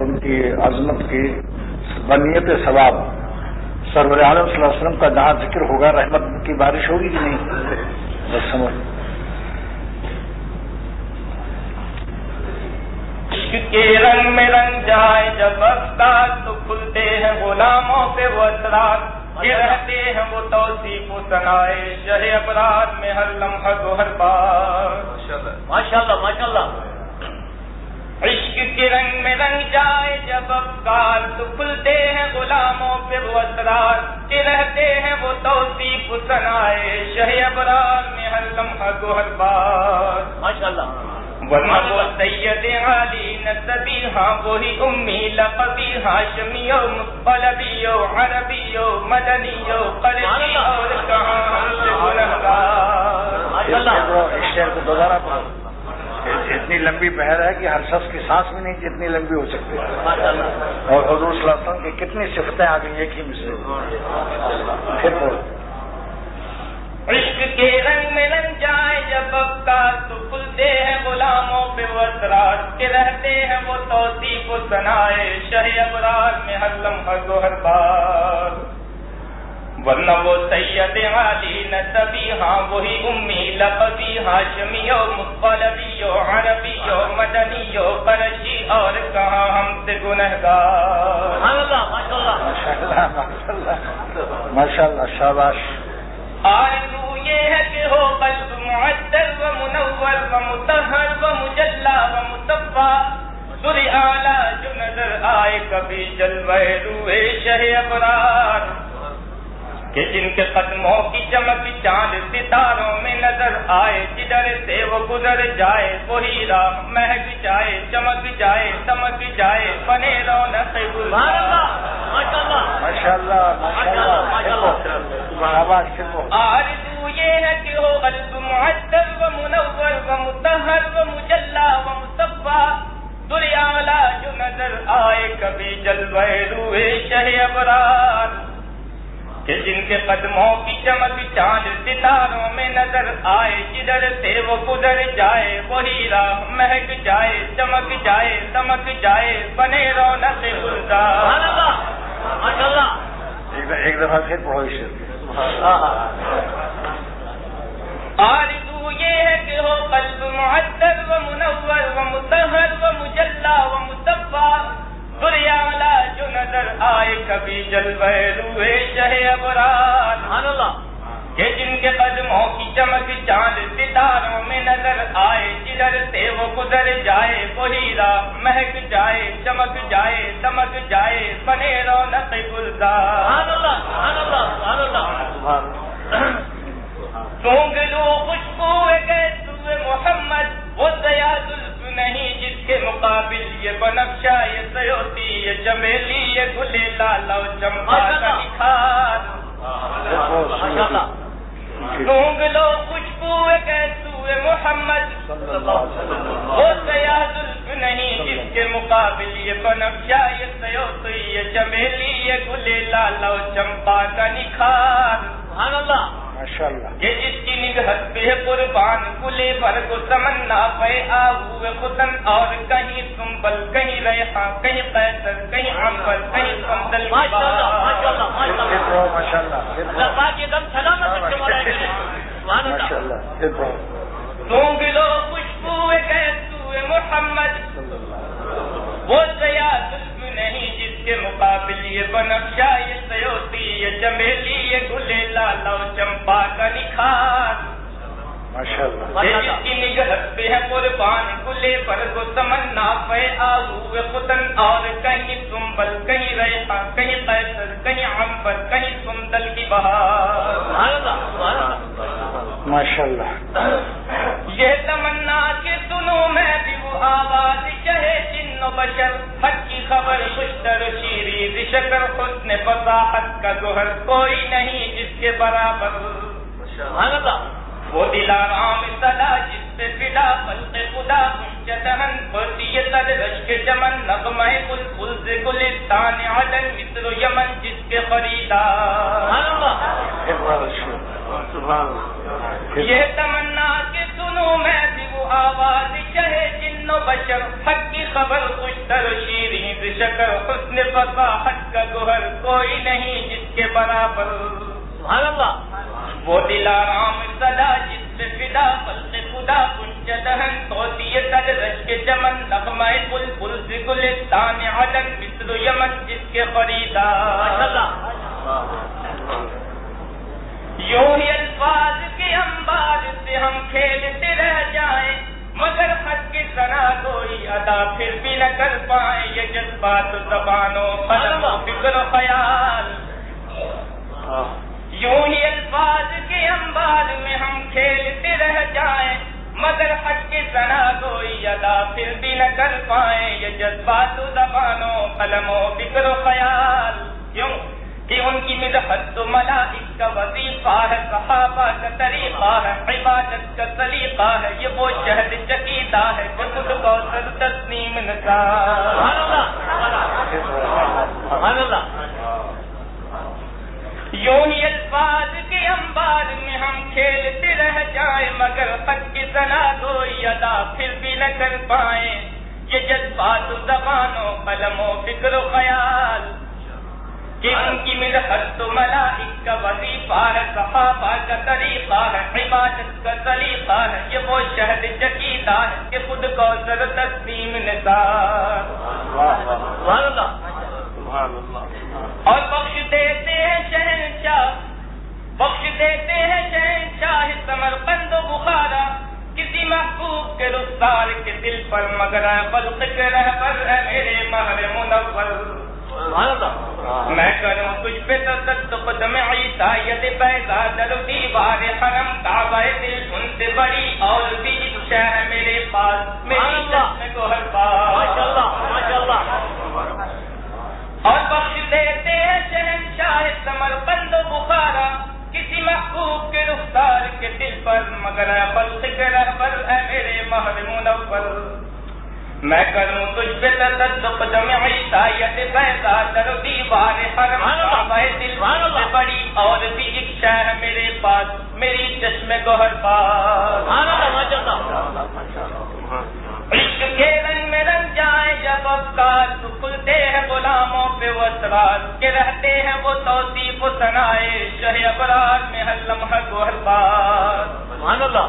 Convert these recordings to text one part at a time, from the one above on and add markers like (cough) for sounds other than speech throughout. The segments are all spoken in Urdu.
اور ان کی عظمت کی بنیت ثواب. سرور عالم صلی اللہ علیہ وسلم کا جہاں ذکر ہوگا رحمت کی بارش ہوگی کہ نہیں؟ بس سمجھ. کے رنگ میں رنگ جائے جب افطار تو کھلتے ہیں غلاموں پہ وہ اثرات. یہ رہتے ہیں وہ توصیف و سنائے شہ ابراد میں ہر لمحہ تو ہر بار. ماشاء اللہ ماشاء اللہ عشق کے رنگ میں رنگ جائے جب افکار تو کھلتے ہیں غلاموں پہ وہ اثرات یہ رہتے ہیں وہ توصیف و سنائے شہ ابراد میں ہر لمحہ تو ہر بار۔ ماشاء اللہ ورنہ وہ سید علی نصبی ہاں وہی امی لقبی ہاشمی عربی مدنی قرشی اور کہاں سے گنہگار اس شہر کو دوبارہ پڑھو۔ اتنی لمبی بہر ہے کہ ہر شخص کی سانس بھی نہیں جتنی لمبی ہو سکتی. اور حضور صلی اللہ علیہ وسلم کی کتنی صفتیں آ گئی ایک ہی مثل پھر بولو عشق کے رنگ میں رنگ جائے جب افکار تو کھلتے ہیں غلاموں پہ، وہ کے رہتے ہیں، وہ توصیف و سنائے شہ ابرار میں ہر لمحہ کو ہر بار. ورنہ وہ سید علی نصبی ہاں وہی امی لقبی ہاشمی مقلبی عربی مدنی قرشی اور کہاں ہم سے ماشاء اللہ ماشاء اللہ ماشاء اللہ ماشاء اللہ شاباش۔ آرزو یہ ہے کہ ہو قلب معدل و منور و متحر و مجلہ و مصفا سری آلہ جو نظر آئے کبھی جلوے روئے شہ ابرار۔ کہ جن کے قدموں کی چمک چاند ستاروں میں نظر آئے جدھر سے وہ گزر جائے وہی راہ مہک جائے چمک جائے چمک جائے بنے رونق بولو آرزو یہ ہے کہ ہو قلب معدل و منور و متحر و مجلہ و مصفا دریالا جو نظر آئے کبھی جلوے روئے شہ ابرار۔ کہ جن کے قدموں کی چمک چاند ستاروں میں نظر آئے جدھر سے وہ گزر جائے وہی راہ مہک جائے چمک جائے دمک جائے بنے رونق اللہ! ایک دفعہ- ایک دفعہ پھر پڑھو آرزو یہ ہے کہ ہو قلب معدل و منور و متحر و مجلہ و مصفا دریالا جو نظر آئے کبھی جلوے روئے شہ ابرار۔ سبحان اللہ۔ کہ جن کے قدموں کی چمک چاند ستاروں میں نظر آئے جدھر سے وہ گزر جائے وہی راہ مہک جائے چمک جائے دمک جائے بنے رونق گلزار۔ سبحان اللہ سبحان اللہ سبحان اللہ۔ سونگ لو خوشبو گئے محمد وہ سیا زلف نہیں جس کے مقابل یہ بنفشا یہ سیوتی یہ چمیلی یہ گلے لالا و چمپا کا نکھار لو خوشبو گئے محمد۔ وہ سیا زلف نہیں جس کے مقابل یہ بنفشا یہ سیوتی یہ چمیلی یہ گلے لالا و چمپا کا نکھار اللہ۔ ماشاء اللہ کہ جس کی نگہت پہ قربان کلے پر کو تمنا پہ آہو خدن اور کہیں سنبل کہیں ریحاں کہیں قیصر کہیں عنبر کہیں سندل ماشاء اللہ ماشاء اللہ بہار۔ ماشاء پھر اللہ پڑھو ماشاء اللہ پھر اللہ پڑھو پاک ایک دم سلامت رکھنے والا ہے سبحان ماشاء اللہ۔ اللہ پھر پڑھو سونگ لو خوشبو کیسو محمد وہ سیا ظلم نہیں جس کے مقابل یہ بنفشا یہ سیوتی یہ چمیلی یہ گلے لالا چمپا کا نکھار۔ یہ کی پہ ہے قربان کلے پر کو تمنا پہ خدن اور کہیں سنبل کہیں ریحاں کہیں قیصر کہیں عنبر کہیں سندل کی بہار۔ ماشاء اللہ یہ تمنا کہ سنو میں بھی وہ آواز چہے جن و بشر حق کی خبر خوشتر شیری شکر حسن فصاحت کا گوہر کوئی نہیں جس کے برابر۔ سبحان اللہ۔ وہ دلارام صدا جس پہ فدا خلق خدا کنچ دہن پرتی یہ تر رشک چمن نغمہ گل گل سے گلستان عدن مصر و یمن جس کے خریدار یہ تمنا کہ سنو میں بھی وہ آواز چہے جن و بشر حق کی خبر خوش تر و شیریں شکر حسن فصاحت کا گوہر کوئی نہیں جس کے برابر۔ سبحان اللہ۔ وہ دلارام صدا جس سے فدا خلق خدا کنچ دہن توتی تر رش کے چمن نغمہ بل بل سے گلستان عدن مثل یمن جس کے ماشاء خریدار اللہ۔ یوں ہی الفاظ کے انبار سے ہم کھیلتے رہ جائیں مگر حد کی سنا کوئی ادا پھر بھی نہ کر پائیں۔ یہ جذبات زبانوں قلم فکر و خیال۔ یوں ہی الفاظ کے انبار میں ہم کھیلتے رہ جائیں مگر حق کی سنا کوئی ادا پھر بھی نہ کر پائیں۔ یہ جذبات زبانوں قلم و فکر و خیال۔ کیوں؟ کہ ان کی مدحت تو ملائک کا وظیفہ ہے، صحابہ کا طریقہ ہے، عبادت کا سلیقہ ہے، یہ وہ شہد چکیتا ہے جو خود کو سر تسلیم یوں ہی الفاظ کے انبار میں ہم کھیلتے رہ جائیں، مگر حق کی سنا کوئی ادا پھر بھی نہ کر پائیں۔ یہ جذبات زبانوں قلم و فکر و خیال کہ ان کی مدحت تو ملائک کا وظیفہ ہے صحابہ کا طریقہ ہے عبادت کا طریقہ ہے یہ وہ شہد چکیتا ہے کہ خود کو سر تسلیم نثار اور بخش دیتے ہیں شہنشاہ بخش دیتے ہیں شہنشاہ سمر بند و بخارا کسی محبوب کے رخسار کے دل پر مگر خلق کے رہبر ہے میرے مہر منور۔ میں کروں تجھ پہ تصدق قدم عیسائیت پیدا در دیوار حرم کعبہ دل ان سے بڑی اور بھی ہے میرے پاس میری چشم کو ہر پاس اللہ ماشاء اللہ اور بخش دیتے ہیں شہنشاہ سمر بند و بخارا کسی محبوب کے رخسار کے دل پر مگر خلق کے رہبر ہے میرے مہر منور۔ میں کروں تجھ پہ تصدق جمع عیسائیت پیدا در دیوار حرم دل سے بڑی اور بھی ایک شہ ہے میرے پاس میری چشم گوہر پاس۔ عشق کے رنگ میں رنگ جائیں جب افکار تو کھلتے ہیں غلاموں پہ وہ اسرار کے رہتے ہیں وہ توصیف و سنائے شہ ابرار میں ہر لمحہ کو ہر بار سبحان اللہ۔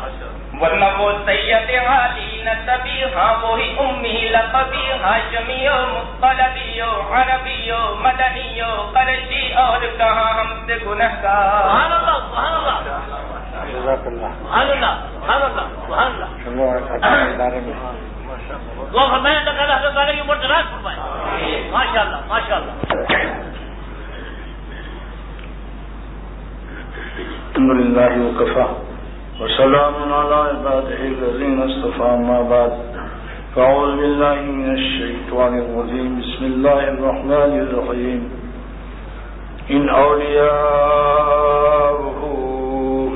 ورنہ وہ سید عالی ہاں وہی امی لقبی ہاشمیو مقلبیو عربیو مدنیو قرشی اور کہاں ہم سے فرمائیں ماشاء اللہ. ماشاء اللہ الحمد لله وكفى وسلام على عباده الذين اصطفى ما بعد. فأعوذ بالله من الشيطان الرجيم. بسم الله الرحمن الرحيم. إن أولياؤه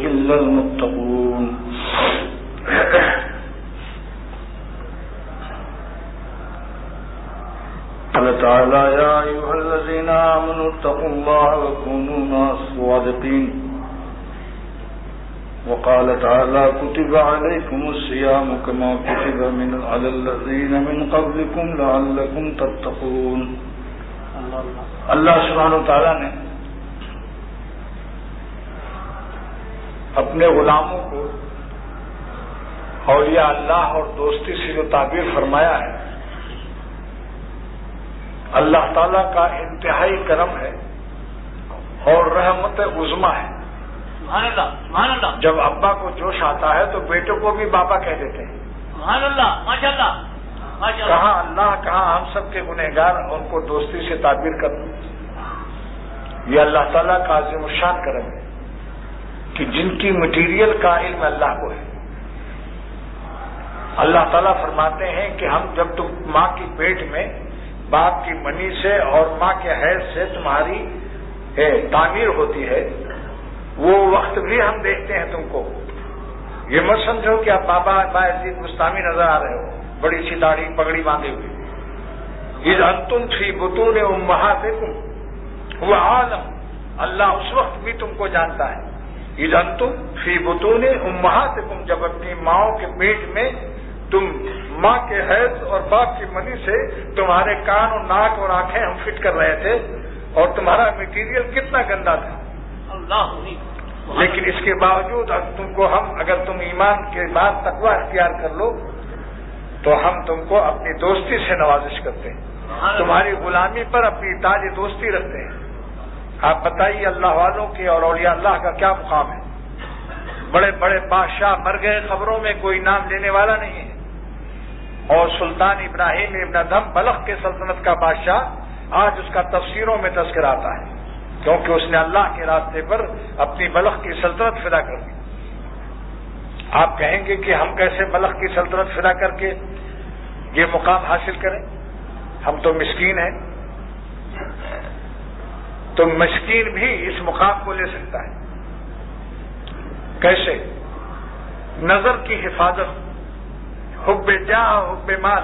إلا المتقون. قال تعالى يا أيها الذين آمنوا اتقوا الله وكونوا مع الصادقين. وقال تعالى كتب عليكم الصيام كما كتب من على الذين من قبلكم لعلكم تتقون. اللہ سبحانہ تعالیٰ نے اپنے غلاموں کو اولیاء اللہ اور دوستی سے جو تعبیر فرمایا ہے، اللہ تعالیٰ کا انتہائی کرم ہے اور رحمت عظما ہے۔ سبحان اللہ سبحان اللہ۔ جب ابا کو جوش آتا ہے تو بیٹوں کو بھی بابا کہہ دیتے ہیں۔ سبحان اللہ ماشاء اللہ کہاں اللہ کہاں ہم سب کے گنہگار ان کو دوستی سے تعبیر کر دوں یہ اللہ تعالیٰ کا عظیم الشان کرم ہے کہ جن کی مٹیریل کا علم اللہ کو ہے۔ اللہ تعالیٰ فرماتے ہیں کہ ہم جب تم ماں کی پیٹ میں باپ کی منی سے اور ماں کے حیض سے تمہاری ہے تعمیر ہوتی ہے وہ وقت بھی ہم دیکھتے ہیں تم کو۔ یہ مت سمجھو کہ آپ بابا باعزید مستامی نظر آ رہے ہو، بڑی سی داڑھی پگڑی باندھے ہوئے۔ یہ انتم تھی بتون امہات وہ عالم، اللہ اس وقت بھی تم کو جانتا ہے۔ یہ انتم فی بتون امہات جب اپنی ماؤں کے پیٹ میں تم ماں کے حیض اور باپ کی منی سے تمہارے کان اور ناک اور آنکھیں ہم فٹ کر رہے تھے اور تمہارا مٹیریل کتنا گندا تھا۔ اللہ لیکن اس کے باوجود تم کو ہم اگر تم ایمان کے بعد تقوی اختیار کر لو تو ہم تم کو اپنی دوستی سے نوازش کرتے ہیں۔ تمہاری غلامی پر اپنی تاج دوستی رکھتے ہیں۔ آپ بتائیے اللہ والوں کے اور اولیاء اللہ کا کیا مقام ہے؟ بڑے بڑے بادشاہ مر گئے خبروں میں کوئی نام لینے والا نہیں ہے۔ اور سلطان ابراہیم ابن ادم بلخ کے سلطنت کا بادشاہ آج اس کا تفسیروں میں تذکر آتا ہے۔ کیونکہ اس نے اللہ کے راستے پر اپنی بلخ کی سلطنت فدا کر دی۔ آپ کہیں گے کہ ہم کیسے بلخ کی سلطنت فدا کر کے یہ مقام حاصل کریں؟ ہم تو مسکین ہیں۔ تو مسکین بھی اس مقام کو لے سکتا ہے۔ کیسے؟ نظر کی حفاظت، حب جا حب مال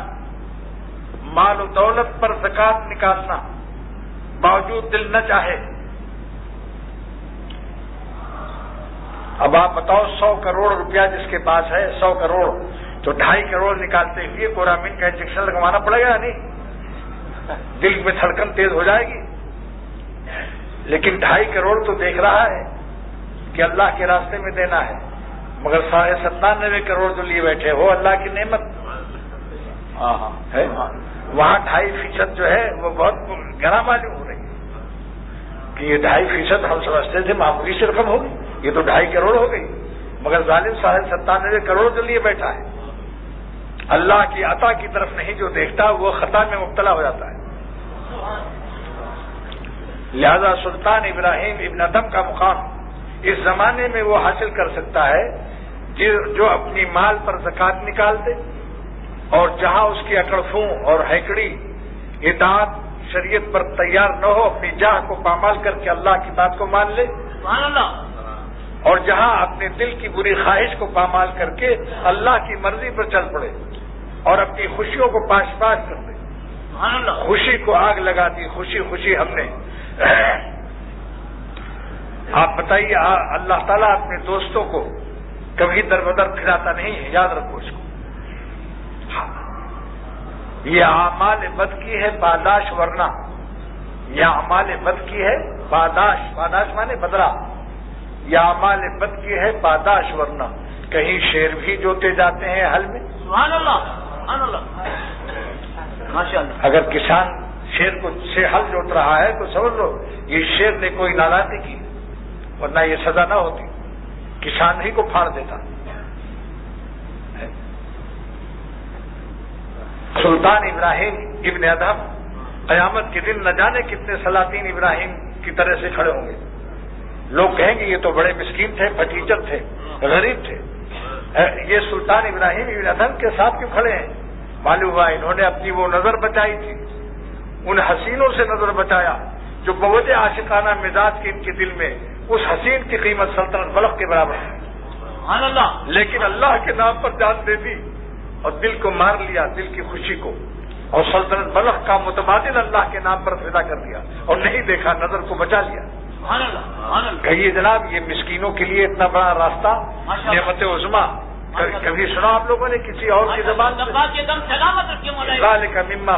مال و دولت پر زکات نکالنا باوجود دل نہ چاہے۔ اب آپ بتاؤ سو کروڑ روپیہ جس کے پاس ہے سو کروڑ۔ تو ڈھائی کروڑ نکالتے ہوئے کورامین کا انجیکشن لگوانا پڑے گا نہیں؟ دل میں دھڑکن تیز ہو جائے گی۔ لیکن ڈھائی کروڑ تو دیکھ رہا ہے کہ اللہ کے راستے میں دینا ہے۔ مگر ساڑھے ستانوے کروڑ جو لیے بیٹھے ہو اللہ کی نعمت۔ ہاں ہاں ہے۔ وہاں ڈھائی فیصد جو ہے وہ بہت گرا معلوم ہو رہی ہے۔ کہ یہ ڈھائی فیصد ہم سمجھتے تھے معمولی سے رقم ہوگی۔ یہ تو ڈھائی کروڑ ہو گئی، مگر ظالم ساڑھے ستانوے کروڑ جو لیے بیٹھا ہے۔ اللہ کی عطا کی طرف نہیں جو دیکھتا، وہ خطا میں مبتلا ہو جاتا ہے۔ لہذا سلطان ابراہیم ابن ادم کا مقام اس زمانے میں وہ حاصل کر سکتا ہے، جو اپنی مال پر زکات نکال دے اور جہاں اس کی اکڑفوں اور ہیکڑی، اطاعت، شریعت پر تیار نہ ہو، اپنی جاہ کو پامال کر کے اللہ کی بات کو مان لے۔ اللہ۔ اور جہاں اپنے دل کی بری خواہش کو پامال کر کے اللہ کی مرضی پر چل پڑے اور اپنی خوشیوں کو پاش پاش کر دے۔ خوشی کو آگ لگا دی خوشی خوشی ہم نے۔ آپ بتائیے اللہ تعالیٰ اپنے دوستوں کو کبھی در بدر پھراتا نہیں ہے؟ یاد رکھو اس کو۔ یہ اعمال بد کی ہے باداش ورنہ۔ یہ اعمال بد کی ہے باداش باداش مانے بدلا یہ اعمال بد کی ہے باداش ورنہ کہیں شیر بھی جوتے جاتے ہیں حل میں۔ سبحان اللہ سبحان اللہ۔ ماشاء اللہ اگر کسان شیر کو سے حل جوت رہا ہے تو سمجھ لو یہ شیر نے کوئی ناراضی کی ورنہ یہ سزا نہ ہوتی۔ کسان ہی کو پھاڑ دیتا۔ سلطان ابراہیم ابن ادم قیامت کے دن نہ جانے کتنے سلاطین ابراہیم کی طرح سے کھڑے ہوں گے۔ لوگ کہیں گے یہ تو بڑے مسکین تھے پٹیچر تھے غریب تھے۔ یہ سلطان ابراہیم ابن ادم کے ساتھ کیوں کھڑے ہیں؟ معلوم ہوا انہوں نے اپنی وہ نظر بچائی تھی ان حسینوں سے نظر بچایا جو بوجھ عاشقانہ مزاج کے ان کے دل میں اس حسین کی قیمت سلطنت بلخ کے برابر ہے۔ اللہ۔ لیکن اللہ کے نام پر جان دے دی اور دل کو مار لیا دل کی خوشی کو۔ اور سلطنت بلخ کا متبادل اللہ کے نام پر فدا کر دیا اور نہیں دیکھا نظر کو بچا لیا۔ کہیے جناب یہ مسکینوں کے لیے اتنا بڑا راستہ۔ نعمت عظما کبھی سنا آپ لوگوں نے کسی اور کی زبان مما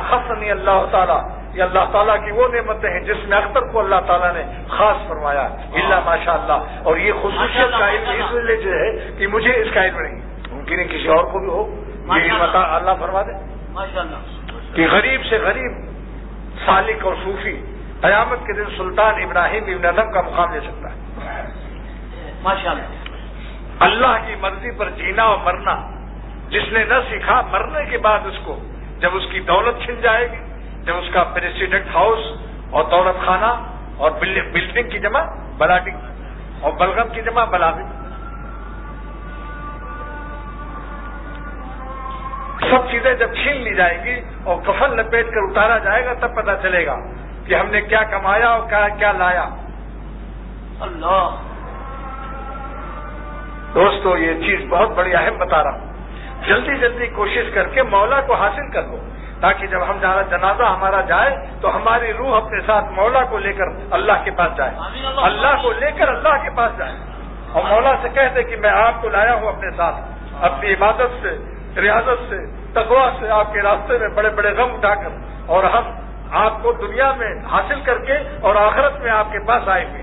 اللہ تعالیٰ۔ یہ اللہ تعالیٰ کی وہ نعمتیں ہیں جس میں اختر کو اللہ تعالیٰ نے خاص فرمایا۔ اللہ ماشاء اللہ اور یہ خصوصیت کا علم اس لیے جو ہے کہ مجھے اس کا علم نہیں۔ ممکن ہے کسی اور کو بھی ہو۔ یہ اللہ فرما دے۔ کہ غریب سے غریب سالک اور صوفی قیامت کے دن سلطان ابراہیم ابن ادم کا مقام لے سکتا ہے۔ ماشاء اللہ اللہ کی مرضی پر جینا اور مرنا جس نے نہ سیکھا مرنے کے بعد اس کو جب اس کی دولت چھن جائے گی جب اس کا پریسیڈنٹ ہاؤس اور دولت خانہ اور بلڈنگ کی جمع بلاڈنگ اور بلغم کی جمع بلابی سب چیزیں جب چھین لی جائیں گی اور کفن لپیٹ کر اتارا جائے گا تب پتا چلے گا کہ ہم نے کیا کمایا اور کیا کیا لایا؟ اللہ۔ دوستو یہ چیز بہت بڑی اہم بتا رہا ہوں۔ جلدی جلدی کوشش کر کے مولا کو حاصل کر لو تاکہ جب ہم جنازہ ہمارا جائے تو ہماری روح اپنے ساتھ مولا کو لے کر اللہ کے پاس جائے۔ اللہ۔ کو لے کر اللہ کے پاس جائے۔ اور مولا سے کہہ دے کہ میں آپ کو لایا ہوں اپنے ساتھ۔ اپنی عبادت سے ریاضت سے تقوا سے آپ کے راستے میں بڑے بڑے غم اٹھا کر۔ اور ہم آپ کو دنیا میں حاصل کر کے اور آخرت میں آپ کے پاس آئیں گے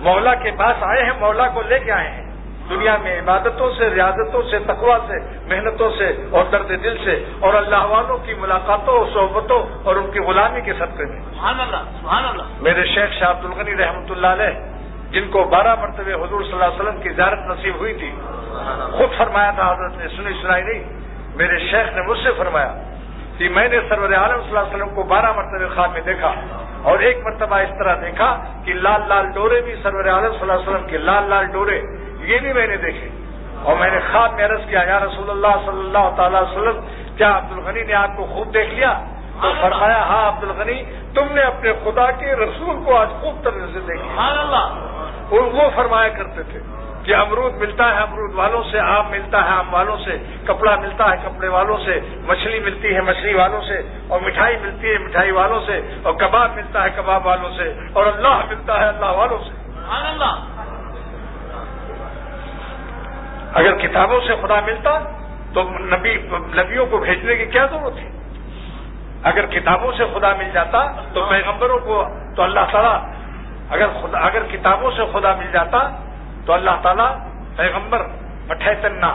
مولا کے پاس آئے ہیں مولا کو لے کے آئے ہیں۔ دنیا میں عبادتوں سے ریاضتوں سے تقوا سے محنتوں سے اور درد دل سے اور اللہ والوں کی ملاقاتوں اور صحبتوں اور ان کی غلامی کے صدقے میں۔ سبحان اللہ سبحان اللہ۔ میرے شیخ شاہ عبد الغنی رحمۃ اللہ علیہ جن کو بارہ مرتبہ حضور صلی اللہ علیہ وسلم کی زیارت نصیب ہوئی تھی خود فرمایا تھا حضرت نے سنی سنائی نہیں میرے شیخ نے مجھ سے فرمایا کہ میں نے سرور عالم صلی اللہ علیہ وسلم کو بارہ مرتبہ خواب میں دیکھا اور ایک مرتبہ اس طرح دیکھا کہ لال لال ڈورے بھی سرور عالم صلی اللہ علیہ وسلم کے لال لال ڈورے یہ بھی میں نے دیکھے۔ اور میں نے خواب میں عرض کیا یا رسول اللہ صلی اللہ تعالی وسلم کیا عبد الغنی نے آپ کو خوب دیکھ لیا؟ تو فرمایا ہاں عبد الغنی تم نے اپنے خدا کے رسول کو آج خوب طرح سے دیکھا اور وہ فرمایا کرتے تھے۔ کہ امرود ملتا ہے امرود والوں سے آم ملتا ہے آم والوں سے کپڑا ملتا ہے کپڑے والوں سے مچھلی ملتی ہے مچھلی والوں سے اور مٹھائی ملتی ہے مٹھائی والوں سے اور کباب ملتا ہے کباب والوں سے اور اللہ ملتا ہے اللہ والوں سے۔ اگر کتابوں سے خدا ملتا تو نبی نبیوں کو بھیجنے کی کیا ضرورت تھی اگر کتابوں سے خدا مل جاتا تو پیغمبروں کو تو اللہ تعالیٰ اگر خدا اگر کتابوں سے خدا مل جاتا تو اللہ تعالیٰ پیغمبر مٹھے تننا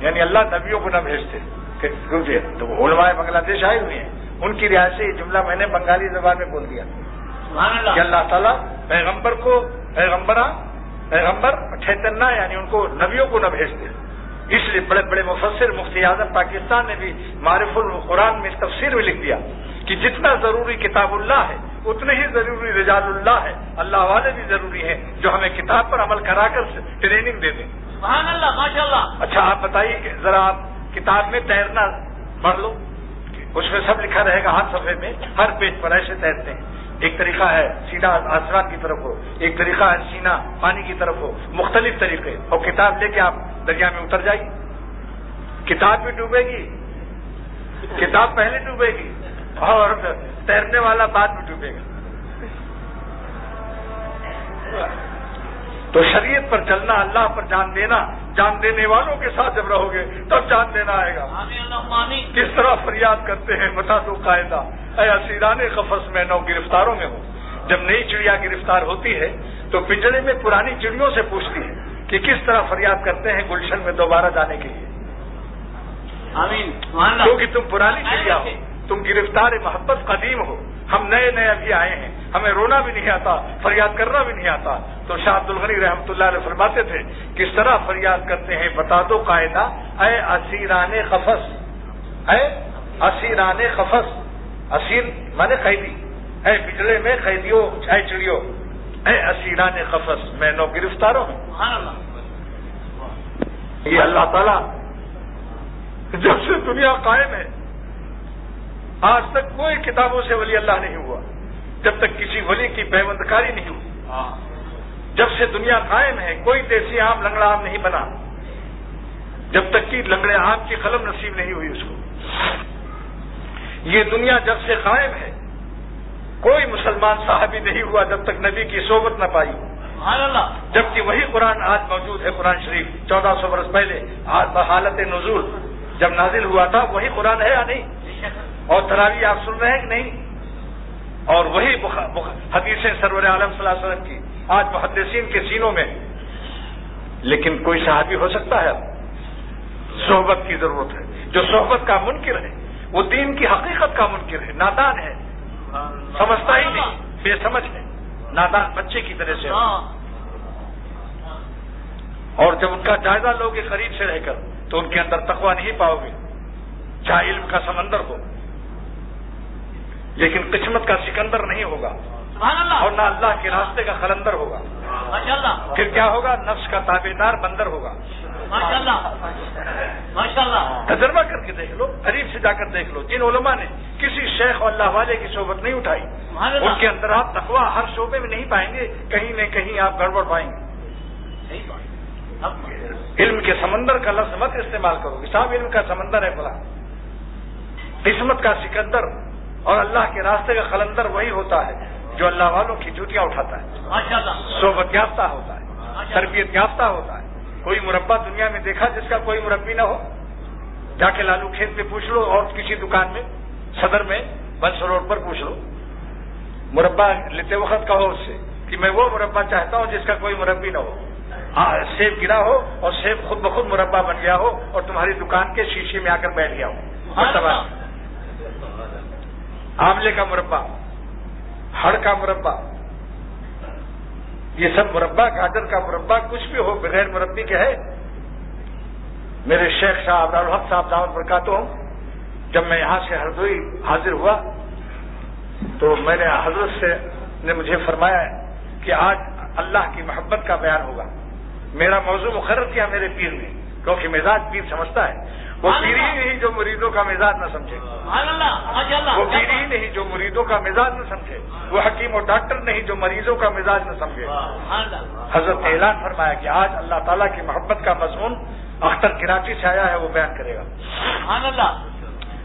یعنی اللہ نبیوں کو نہ بھیجتے کہ کیونکہ تو علماء بنگلہ دیش آئے ہوئے ہیں ان کی سے یہ جملہ میں نے بنگالی زبان میں بول دیا۔ کہ اللہ تعالیٰ پیغمبر کو پیغمبرا پیغمبر مٹھے تننا یعنی ان کو نبیوں کو نہ بھیجتے۔ اس لیے بڑے بڑے مفسر مفتی اعظم پاکستان نے بھی معرف القرآن میں تفسیر میں لکھ دیا کہ جتنا ضروری کتاب اللہ ہے اتنے ہی ضروری رجال اللہ ہے۔ اللہ والے بھی ضروری ہیں جو ہمیں کتاب پر عمل کرا کر ٹریننگ دے دیں۔ سبحان اللہ ماشاء اللہ اچھا آپ بتائیے کہ ذرا آپ کتاب میں تیرنا پڑھ لو۔ اس میں سب لکھا رہے گا ہر صفحے میں ہر پیج پر ایسے تیرتے ہیں۔ ایک طریقہ ہے سیدھا آسمان کی طرف ہو، ایک طریقہ ہے سینا پانی کی طرف ہو۔ مختلف طریقے۔ اور کتاب لے کے آپ، دریا میں اتر جائیے کتاب بھی ڈوبے گی۔ کتاب پہلے ڈوبے گی۔ اور تیرنے والا بعد میں ڈوبے گا۔ تو شریعت پر چلنا اللہ پر جان دینا جان دینے والوں کے ساتھ جب رہو گے تب جان دینا آئے گا۔ کس طرح فریاد کرتے ہیں بتا دو قاعدہ۔ اے اسیران قفص میں نو گرفتاروں میں ہوں۔ جب نئی چڑیا گرفتار ہوتی ہے تو پنجرے میں پرانی چڑیوں سے پوچھتی ہے کہ کس طرح فریاد کرتے ہیں گلشن میں دوبارہ جانے کے لیے۔ کیونکہ تم پرانی چڑیا ہو تم گرفتار محبت قدیم ہو۔ ہم نئے نئے ابھی آئے ہیں۔ ہمیں رونا بھی نہیں آتا، فریاد کرنا بھی نہیں آتا۔ تو شاہ عبد الغنی رحمۃ اللہ علیہ فرماتے تھے، کس طرح فریاد کرتے ہیں، بتا دو قاعدہ۔ اے اسیران قفص اے اسیران قفص اسیر مانے قیدی۔ اے بجلے میں قیدیوں، اے چڑیوں۔ اے اسیران قفص میں نو گرفتاروں ہوں۔ اللہ یہ اللہ تعالیٰ جب سے دنیا قائم ہے آج تک کوئی کتابوں سے ولی اللہ نہیں ہوا۔ جب تک کسی ولی کی پیوند کاری نہیں ہوئی جب سے دنیا قائم ہے کوئی دیسی عام لنگڑا عام نہیں بنا۔ جب تک کہ لنگڑے عام کی قلم نصیب نہیں ہوئی اس کو۔ یہ دنیا جب سے قائم ہے کوئی مسلمان صاحبی نہیں ہوا جب تک نبی کی صحبت نہ پائی۔ جبکہ وہی قرآن آج موجود ہے قرآن شریف۔ چودہ سو برس پہلے آج بحالت نزول جب نازل ہوا تھا وہی قرآن ہے یا نہیں؟ اور تراوی آپ سن رہے ہیں کہ نہیں؟ اور وہی حدیثیں سرور عالم صلی اللہ علیہ وسلم کی۔ آج محدثین کے سینوں میں۔ لیکن کوئی صحابی ہو سکتا ہے؟ صحبت کی ضرورت ہے۔ جو صحبت کا منکر ہے وہ دین کی حقیقت کا منکر ہے۔ نادان ہے۔ سمجھتا ہی نہیں۔ بے سمجھ ہے۔ نادان بچے کی طرح سے ہاں۔ اور جب ان کا جائزہ لوگے قریب سے رہ کر تو ان کے اندر تقوا نہیں پاؤ گے۔ چاہے علم کا سمندر ہو۔ لیکن قسمت کا سکندر نہیں ہوگا اور نہ اللہ کے راستے کا خلندر ہوگا پھر کیا ہوگا؟ نفس کا تابے دار بندر ہوگا تجربہ کر کے دیکھ لو قریب سے جا کر دیکھ لو جن علماء نے کسی شیخ اور اللہ والے کی صحبت نہیں اٹھائی ان کے اندر آپ تقوا ہر شعبے میں نہیں پائیں گے کہیں نہ کہیں آپ گڑبڑ پائیں گے۔ علم کے سمندر کا لفظ مت استعمال کرو گے صاحب علم کا سمندر ہے بلا۔ قسمت کا سکندر اور اللہ کے راستے کا خلندر وہی ہوتا ہے جو اللہ والوں کی جوتیاں اٹھاتا ہے۔ صحبت یافتہ ہوتا ہے۔ تربیت یافتہ ہوتا ہے۔ کوئی مربع دنیا میں دیکھا جس کا کوئی مربی نہ ہو جا کے لالو کھیت پہ پوچھ لو اور کسی دکان میں صدر میں بنس روڈ پر پوچھ لو۔ مربع لیتے وقت کہو اس سے کہ میں وہ مربع چاہتا ہوں جس کا کوئی مربی نہ ہو۔ سیب گرا ہو اور سیب خود بخود مربع بن گیا ہو اور تمہاری دکان کے شیشے میں آ کر بیٹھ گیا ہو۔ آملے کا مربع، ہڑ کا مربع، یہ سب مربع، گاجر کا مربع، کچھ بھی ہو، بغیر مربی کے ہے۔ میرے شیخ صاحب الحق صاحب دعوت پر ہوں۔ جب میں یہاں سے ہردوئی حاضر ہوا، تو میں نے حضرت سے نے مجھے فرمایا کہ آج اللہ کی محبت کا بیان ہوگا۔ میرا موضوع مقرر کیا میرے پیر نے، کیونکہ مزاج پیر سمجھتا ہے۔ وہ پیر ہی نہیں جو مریدوں کا مزاج نہ سمجھے۔ وہ پیر ہی نہیں جو مریدوں کا مزاج نہ سمجھے۔ وہ حکیم اور ڈاکٹر نہیں جو مریضوں کا مزاج نہ سمجھے۔ حضرت نے اعلان فرمایا کہ آج اللہ تعالیٰ کی محبت کا مضمون اختر کراچی سے آیا ہے وہ بیان کرے گا۔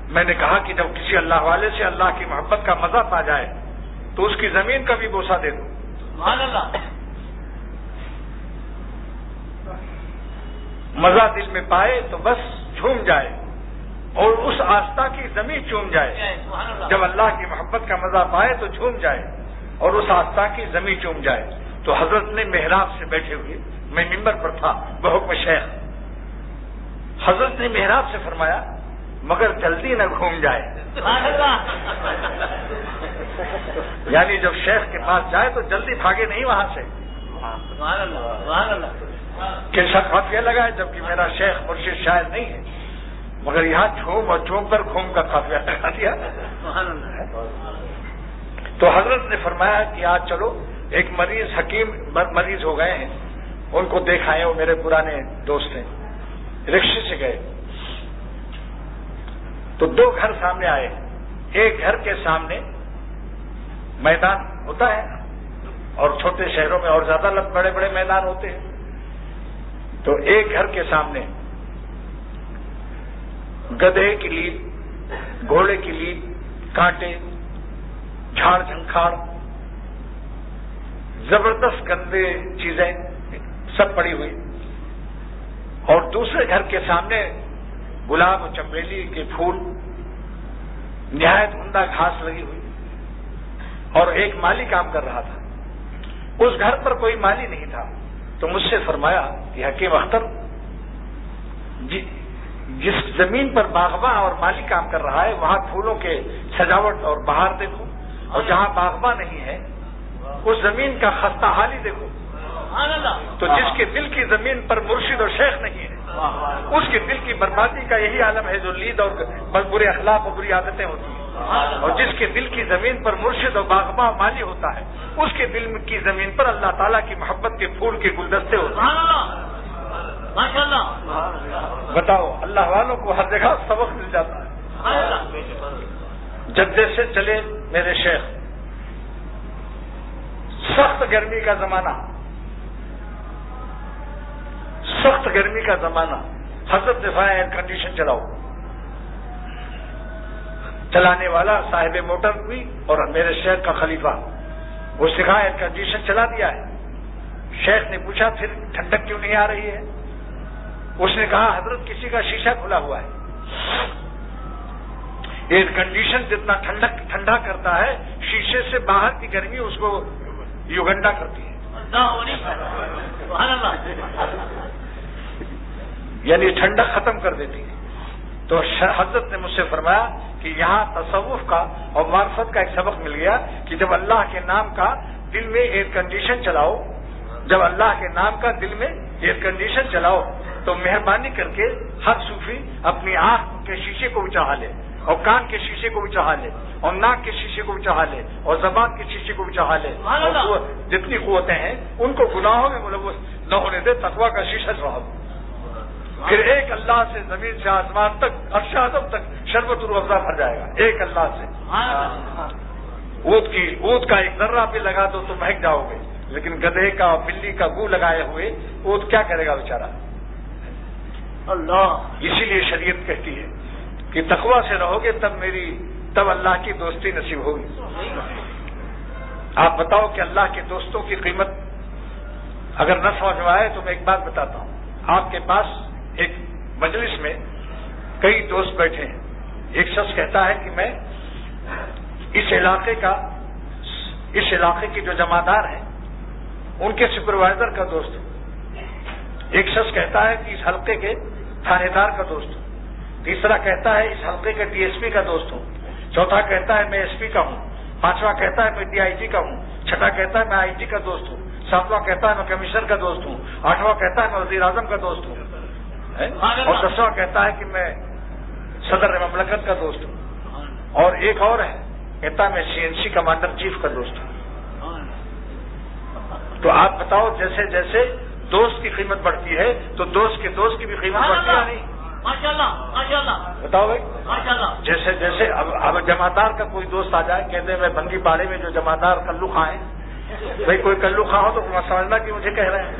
میں نے کہا کہ جب کسی اللہ والے سے اللہ کی محبت کا مزہ پا جائے تو اس کی زمین کا بھی بوسا دے دو۔ مزہ دل میں پائے تو بس جھوم جائے اور اس آستھا کی زمین چوم جائے۔ جب اللہ کی محبت کا مزہ پائے تو جھوم جائے اور اس آستھا کی زمین چوم جائے۔ تو حضرت نے محراب سے بیٹھے ہوئے میں ممبر پر تھا بحکم شیخ۔ حضرت نے محراب سے فرمایا مگر جلدی نہ گھوم جائے۔ یعنی جب شیخ کے پاس جائے تو جلدی بھاگے نہیں وہاں سے۔ کہ شک خافیہ لگا ہے جبکہ میرا شیخ مرشد شاید نہیں ہے۔ مگر یہاں چھوم اور چھوم کر گھوم کا خافیہ لگا دیا۔ تو حضرت نے فرمایا کہ آج چلو، ایک مریض حکیم مریض ہو گئے ہیں۔ ان کو دیکھائے وہ میرے پرانے دوست ہیں رکشے سے گئے۔ تو دو گھر سامنے آئے۔ ایک گھر کے سامنے میدان ہوتا ہے اور چھوٹے شہروں میں اور زیادہ بڑے بڑے میدان ہوتے ہیں۔ تو ایک گھر کے سامنے گدھے کی لیپ گھوڑے کی لیپ کانٹے، جھاڑ جھنکھاڑ، زبردست گندے چیزیں سب پڑی ہوئی۔ اور دوسرے گھر کے سامنے گلاب و چمبیلی کے پھول، نہایت عمدہ گھاس لگی ہوئی۔ اور ایک مالی کام کر رہا تھا۔ اس گھر پر کوئی مالی نہیں تھا۔ تو مجھ سے فرمایا کہ حکیم اختر جی جس زمین پر باغباں اور مالی کام کر رہا ہے، وہاں پھولوں کے سجاوٹ اور بہار دیکھو، اور جہاں باغباں نہیں ہے، اس زمین کا خستہ حالی دیکھو۔ تو جس کے دل کی زمین پر مرشد اور شیخ نہیں ہے، اس کے دل کی بربادی کا یہی عالم ہے جو لید اور برے اخلاق اور بری عادتیں ہوتی ہیں۔ اور جس کے دل کی زمین پر مرشد اور باغباں مالی ہوتا ہے اس کے دل کی زمین پر اللہ تعالیٰ کی محبت کے پھول کے گلدستے ہوتے ہیں۔ بتاؤ اللہ والوں کو ہر جگہ سبق مل جاتا ہے۔ جدے سے چلے میرے شیخ سخت گرمی کا زمانہ۔ سخت گرمی کا زمانہ۔ حضرت دفاع ایئر کنڈیشن چلاؤ۔ چلانے والا صاحب موٹر بھی اور میرے شیخ کا خلیفہ وہ سکھا ایئر کنڈیشن چلا دیا ہے۔ شیخ نے پوچھا، پھر ٹھنڈک کیوں نہیں آ رہی ہے؟ اس نے کہا، حضرت کسی کا شیشہ کھلا ہوا ہے۔ ایئر کنڈیشن جتنا ٹھنڈک، ٹھنڈا کرتا ہے، شیشے سے باہر کی گرمی اس کو یوگنڈا کرتی ہے۔ یعنی ٹھنڈک ختم کر دیتی ہے۔ تو حضرت نے مجھ سے فرمایا کہ یہاں تصوف کا اور معرفت کا ایک سبق مل گیا کہ جب اللہ کے نام کا دل میں ایئر کنڈیشن چلاؤ جب اللہ کے نام کا دل میں ایئر کنڈیشن چلاؤ تو مہربانی کر کے ہر صوفی اپنی آنکھ کے شیشے کو بھی چڑھا لے اور کان کے شیشے کو بھی چڑھا لے اور ناک کے شیشے کو بھی چڑھا لے اور زبان کے شیشے کو بھی چڑھا لے اور جتنی قوتیں ہیں ان کو گناہوں میں ملوث نہ ہونے دے تقوا کا شیشہ چڑھاؤ پھر ایک اللہ سے زمین سے آسمان تک ارشادم تک شربت الرفزا بھر جائے گا ایک اللہ سے۔ اونٹ کی اونٹ کا ایک ذرہ بھی لگا دو تو مہک جاؤ گے۔ لیکن گدھے کا اور بلی کا گو لگائے ہوئے اونٹ کیا کرے گا بیچارا اللہ۔ اسی لیے شریعت کہتی ہے کہ تقوا سے رہو گے تب میری تب اللہ کی دوستی نصیب ہوگی۔ آپ بتاؤ کہ اللہ کے دوستوں کی قیمت اگر نہ سمجھ میں آئے تو میں ایک بات بتاتا ہوں۔ آپ کے پاس ایک مجلس میں کئی دوست بیٹھے ہیں۔ ایک شخص کہتا ہے کہ میں اس علاقے کا اس علاقے کے جو جمادار ہیں، ان کے سپروائزر کا دوست ہوں۔ ایک شخص کہتا ہے کہ اس حلقے کے تھانے دار کا دوست ہوں۔ تیسرا کہتا ہے اس حلقے کے ڈی ایس پی کا دوست ہوں۔ چوتھا کہتا ہے میں ایس پی کا ہوں۔ پانچواں کہتا ہے میں ڈی آئی جی کا ہوں۔ چھٹا کہتا ہے میں آئی جی کا دوست ہوں۔ ساتواں کہتا ہے میں کمشنر کا دوست ہوں۔ آٹھواں کہتا ہے میں وزیر اعظم کا دوست ہوں۔ اور دسواں کہتا ہے کہ میں صدر مملکت کا دوست ہوں. اور ایک اور ہے کہتا ہے میں C N C commander chief کا دوست ہوں. تو آپ بتاؤ جیسے جیسے دوست کی قیمت بڑھتی ہے تو دوست کے دوست کی بھی قیمت بڑھتی ہے نہیں؟ بتاؤ بھائی. جیسے جیسے اب جماعتار کا کوئی دوست آ جائے کہتے ہیں میں بنگی پاڑے میں جو جماعتار کلو کھائے بھائی کوئی کلو کھا ہو تو سمجھنا کہ مجھے کہہ رہے ہیں۔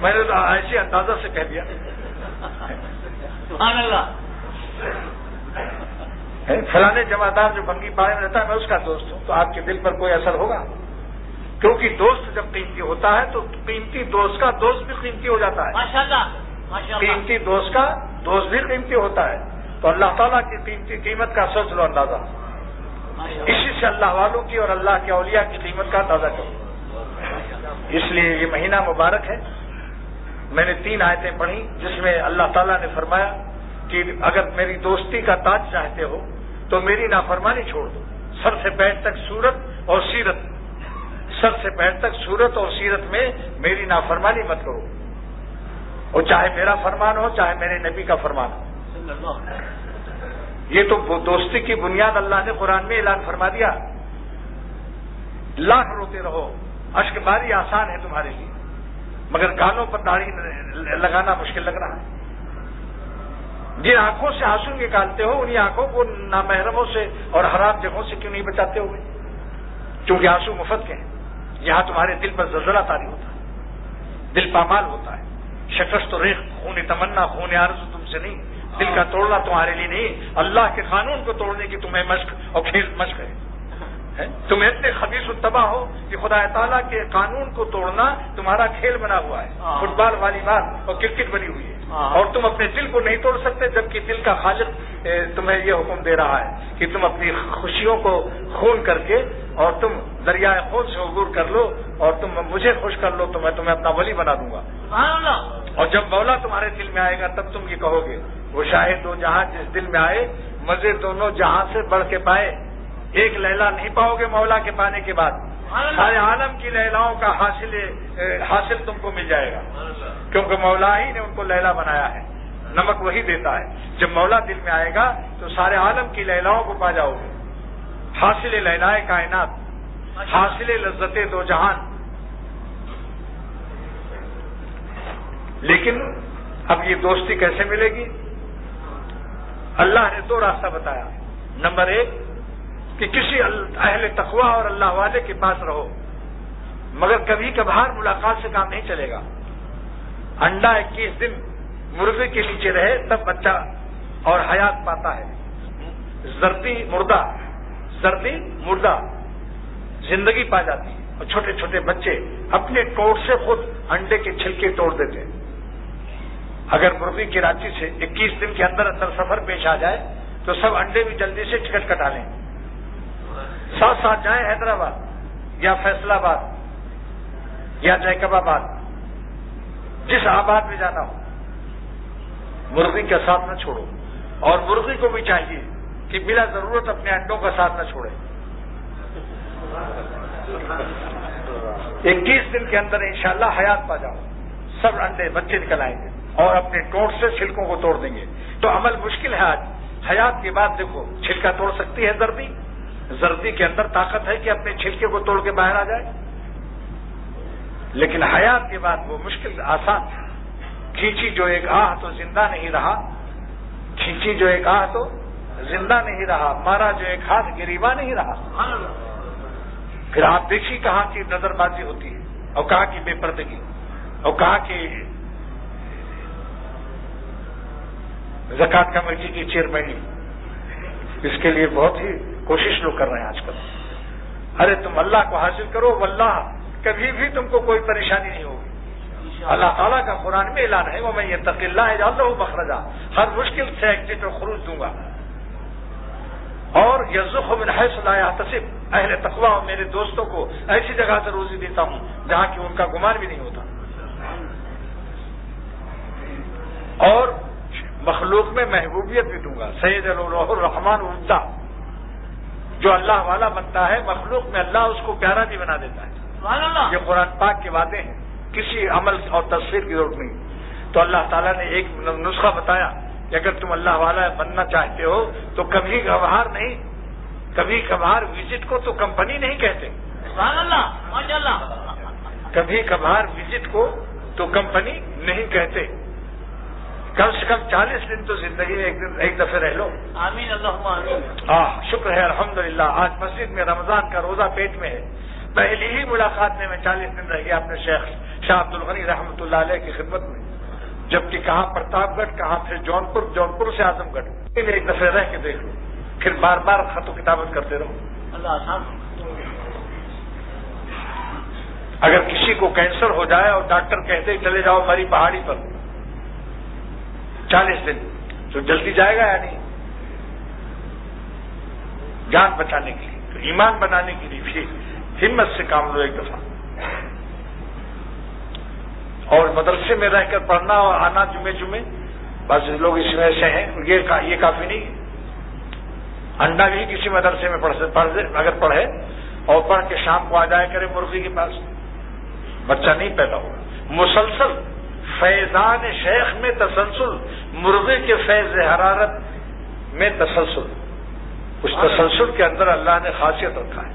میں نے تو ایسی اندازہ سے کہہ دیا۔ سبحان اللہ. فلانے جماعتار جو بنگی پاڑے میں رہتا ہے میں اس کا دوست ہوں تو آپ کے دل پر کوئی اثر ہوگا؟ کیونکہ دوست جب قیمتی ہوتا ہے تو قیمتی دوست کا دوست بھی قیمتی ہو جاتا ہے۔ قیمتی دوست کا دوست بھی قیمتی ہوتا ہے۔ تو اللہ تعالیٰ کی قیمتی قیمت کا سوچ لو اندازہ۔ اسی سے اللہ والوں کی اور اللہ کے اولیاء کی قیمت کا اندازہ کرو۔ اس لیے یہ مہینہ مبارک ہے۔ میں نے تین آیتیں پڑھی جس میں اللہ تعالیٰ نے فرمایا کہ اگر میری دوستی کا تاج چاہتے ہو تو میری نافرمانی چھوڑ دو۔ سر سے پیر تک صورت اور سیرت۔ سر سے پیر تک صورت اور سیرت میں میری نافرمانی مت کرو۔ اور چاہے میرا فرمان ہو، چاہے میرے نبی کا فرمان ہو۔ یہ تو دوستی کی بنیاد اللہ نے قرآن میں اعلان فرما دیا۔ لاکھ روتے رہو، اشک باری آسان ہے تمہارے لیے۔ مگر گانوں پر داڑھی لگانا مشکل لگ رہا ہے۔ جن آنکھوں سے آنسو نکالتے ہو انہیں آنکھوں کو نامحرموں سے اور حرام جگہوں سے کیوں نہیں بچاتے ہوئے؟ کیونکہ آنسو مفت کے ہیں۔ یہاں تمہارے دل پر زلزلہ تاری ہوتا ہے۔ دل پامال ہوتا ہے۔ شکست تو ریخ خون تمنا، خون آرزو تم سے نہیں۔ دل کا توڑنا تمہارے لیے نہیں۔ اللہ کے قانون کو توڑنے کی تمہیں مشق اور کھیل مشق ہے۔ تم اتنے خبیص التباہ ہو کہ خدا تعالیٰ کے قانون کو توڑنا تمہارا کھیل بنا ہوا ہے۔ فٹ بال والی بال اور کرکٹ بنی ہوئی ہے۔ اور تم اپنے دل کو نہیں توڑ سکتے جبکہ دل کا خالق تمہیں یہ حکم دے رہا ہے کہ تم اپنی خوشیوں کو خون کر کے اور تم دریائے خون سے عبور کر لو اور تم مجھے خوش کر لو تو میں تمہیں اپنا ولی بنا دوں گا۔ اور جب مولا تمہارے دل میں آئے گا تب تم یہ کہو گے وہ شاہد دو جہاں جس دل میں آئے مزے دونوں جہاں سے بڑھ کے پائے۔ ایک لیلا نہیں پاؤ گے مولا کے پانے کے بعد۔ سارے عالم کی لیلاؤں کا حاصل حاصل تم کو مل جائے گا۔ کیونکہ مولا ہی نے ان کو لیلا بنایا ہے۔ نمک وہی دیتا ہے۔ جب مولا دل میں آئے گا تو سارے عالم کی لیلاؤں کو پا جاؤ گے۔ حاصل لیلائے کائنات حاصل لذت دو جہان۔ لیکن اب یہ دوستی کیسے ملے گی؟ اللہ نے دو راستہ بتایا۔ نمبر ایک کہ کسی اہل تخوا اور اللہ والے کے پاس رہو، مگر کبھی کبھار ملاقات سے کام نہیں چلے گا۔ انڈا اکیس دن مرغے کے نیچے رہے، تب بچہ اور حیات پاتا ہے۔ زردی مردہ زردی مردہ زندگی پا جاتی ہے اور چھوٹے چھوٹے بچے اپنے ٹوٹ سے خود انڈے کے چھلکے توڑ دیتے اگر مرغی کراچی سے اکیس دن کے اندر اندر سفر پیش آ جائے، تو سب انڈے بھی جلدی سے ٹکٹ کٹا لیں۔ ساتھ ساتھ جائیں حیدرآباد یا فیصلہ آباد یا جیکب آباد۔ جس آباد میں جانا ہو، مرغی کا ساتھ نہ چھوڑو۔ اور مرغی کو بھی چاہیے کہ بلا ضرورت اپنے انڈوں کا ساتھ نہ چھوڑے۔ اکیس دن کے اندر انشاءاللہ حیات پا جاؤ۔ سب انڈے بچے نکل آئیں گے اور اپنے ٹوٹ سے چھلکوں کو توڑ دیں گے۔ تو عمل مشکل ہے آج۔ حیات کے بعد دیکھو، چھلکا توڑ سکتی ہے زردی زردی کے اندر طاقت ہے کہ اپنے چھلکے کو توڑ کے باہر آ جائے۔ لیکن حیات کے بعد وہ مشکل آسان تھا۔ کھینچی جو ایک آہ تو زندہ نہیں رہا، کھینچی جو ایک آہ تو زندہ نہیں رہا، مارا جو ایک ہاتھ گریبا نہیں رہا۔ پھر آپ دیکھیے کہاں کی نظر بازی ہوتی ہے۔ اور کہاں کی بے پردگی۔ اور کہاں کی زکات کمیٹی کی چیئرمینی اس کے لیے بہت ہی کوشش لوگ کر رہے ہیں آج کل۔ ارے تم اللہ کو حاصل کرو، واللہ، کبھی بھی تم کو کوئی پریشانی نہیں ہوگی۔ اللہ تعالیٰ کا قرآن میں اعلان ہے وہ میں یہ تقلّہ ہے جانتا ہوں بخرجا ہر مشکل سے ایگزٹ اور خروج دوں گا۔ اور یزخ من حیث لا يحتسب۔ اہل تقوا میرے دوستوں کو ایسی جگہ سے روزی دیتا ہوں جہاں کی ان کا گمان بھی نہیں ہوتا۔ اور مخلوق میں محبوبیت بھی دوں گا۔ سید الرحمان عمدہ جو اللہ والا بنتا ہے مخلوق میں اللہ اس کو پیارا بھی بنا دیتا ہے۔ یہ قرآن پاک کے وعدے ہیں۔ کسی عمل اور تصویر کی ضرورت نہیں۔ تو اللہ تعالیٰ نے ایک نسخہ بتایا کہ اگر تم اللہ والا بننا چاہتے ہو تو کبھی کبھار نہیں۔ کبھی کبھار وزٹ کو تو کمپنی نہیں کہتے۔ کبھی کبھار وزٹ کو تو کمپنی نہیں کہتے۔ کم سے کم چالیس دن تو زندگی میں ایک دن ایک دفعہ رہ لو۔ آمین اللہ ہاں شکر ہے الحمدللہ آج مسجد میں رمضان کا روزہ پیٹ میں ہے۔ پہلی ہی ملاقات میں میں چالیس دن رہ گیا اپنے شیخ شاہ عبد الغنی رحمۃ اللہ علیہ کی خدمت میں۔ جبکہ کہاں پرتاپ گڑھ کہاں پھر جونپور جونپور سے اعظم گڑھ ایک دفعہ رہ کے دیکھ لو پھر بار بار خط و کتابت کرتے رہو اللہ اگر کسی کو کینسر ہو جائے اور ڈاکٹر کہتے چلے جاؤ ہماری پہاڑی پر چالیس دن تو جلدی جائے گا یا نہیں؟ جان بچانے کے لیے، تو ایمان بنانے کے لیے بھی ہمت سے کام لو ایک دفعہ۔ اور مدرسے میں رہ کر پڑھنا اور آنا جمعے جمعے بس لوگ اس میں سے ہیں، یہ کافی نہیں انڈا بھی کسی مدرسے میں پڑھ پڑھ اگر پڑھے اور پڑھ کے شام کو آ جائے کرے مرغی کے پاس، بچہ نہیں پیدا ہو مسلسل فیضان شیخ میں تسلسل، مرغے کے فیض حرارت میں تسلسل۔ اس تسلسل کے اندر اللہ نے خاصیت رکھا ہے۔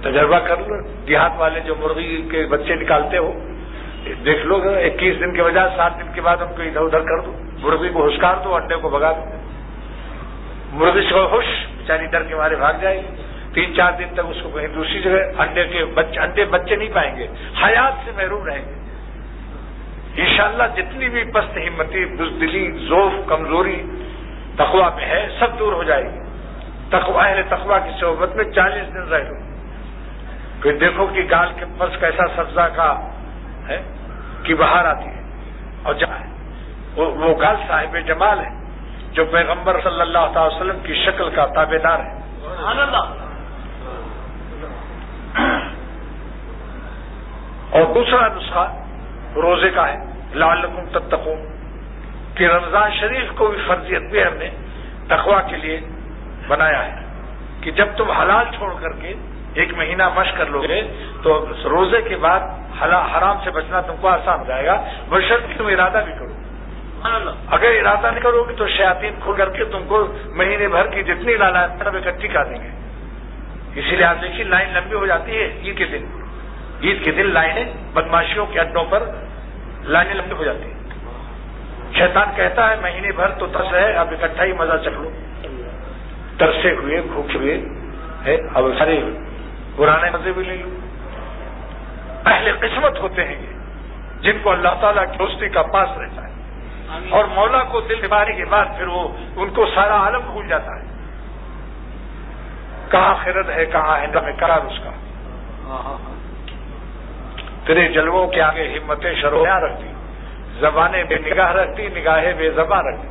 تجربہ کر لو، دیہات والے جو مرغی کے بچے نکالتے ہو، دیکھ لو، اکیس دن کے بجائے سات دن کے بعد ان کو ادھر ادھر کر دو۔ مرغی کو ہسکار دو، انڈے کو بگا دو۔ مرغی سے خوش، بیچاری ڈر کے مارے بھاگ جائے۔ گی تین چار دن تک اس کو کہیں دوسری جگہ انڈے کے بچے انڈے بچے نہیں پائیں گے، حیات سے محروم رہیں گے۔ انشاءاللہ جتنی بھی پست ہمتی، بزدلی، ذوف، کمزوری تخوا میں ہے، سب دور ہو جائے گی۔ تخوا اہل تخوا کی صحبت میں چالیس دن رہ لو۔ پھر دیکھو کہ گال کے پس کیسا سبزہ کا، ہے کہ باہر آتی ہے۔ اور جہاں وہ گال صاحب جمال ہے، جو پیغمبر صلی اللہ تعالی وسلم کی شکل کا تابے دار ہے اور دوسرا نسخہ روزے کا ہے، لعلکم تتقون۔ کہ رمضان شریف کو بھی فرضیت بھی ہم نے تقوا کے لیے بنایا ہے۔ کہ جب تم حلال چھوڑ کر کے ایک مہینہ مشق کر لو گے، تو روزے کے بعد حرام سے بچنا تم کو آسان ہو جائے گا۔ بشرط تم ارادہ بھی کرو۔ اگر ارادہ نہیں کرو گے تو شیاطین کھل کر کے تم کو مہینے بھر کی جتنی لالا سب اکٹھی کر دیں گے۔ اسی لیے آپ دیکھیے، لائن لمبی ہو جاتی ہے عید کے دن۔ عید کے دن لائنیں بدماشیوں کے اڈوں پر لائنیں لمبی ہو جاتی ہیں۔ شیطان کہتا ہے مہینے بھر تو تس ہے اب اکٹھا ہی مزہ چکھ لو۔ ترسے ہوئے بھوکے ہوئے اب سارے پرانے مزے بھی لے لو۔ اہل قسمت ہوتے ہیں یہ جن کو اللہ تعالیٰ کی دوستی کا پاس رہتا ہے۔ اور مولا کو دل نبھانے کے بعد پھر وہ ان کو سارا عالم بھول جاتا ہے۔ کہاں خرد ہے کہاں ہے میں قرار اس کا۔ تیرے جلووں کے آگے ہمتیں شروع رکھتی زبانیں بے نگاہ رکھتی نگاہیں بے زبان رکھتی۔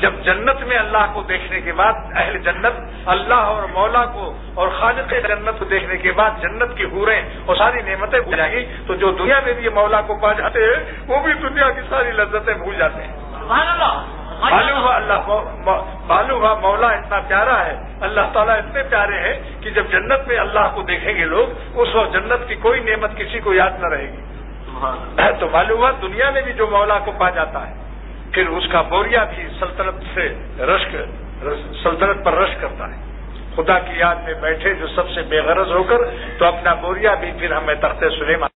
جب جنت میں اللہ کو دیکھنے کے بعد اہل جنت اللہ اور مولا کو اور خالق جنت کو دیکھنے کے بعد جنت کی حوریں اور ساری نعمتیں بھول جائیں گی تو جو دنیا میں بھی مولا کو پا جاتے ہیں وہ بھی دنیا کی ساری لذتیں بھول جاتے ہیں۔ معلوم ہوا اللہ معلوم ہوا مولا اتنا پیارا ہے اللہ تعالیٰ اتنے پیارے ہیں کہ جب جنت میں اللہ کو دیکھیں گے لوگ اس وقت جنت کی کوئی نعمت کسی کو یاد نہ رہے گی۔ تو معلوم ہوا دنیا میں بھی جو مولا کو پا جاتا ہے پھر اس کا بوریا بھی سلطنت سے رشک سلطنت پر رش کرتا ہے۔ خدا کی یاد میں بیٹھے جو سب سے بے غرض ہو کر تو اپنا بوریا بھی پھر ہمیں تخت سلیمان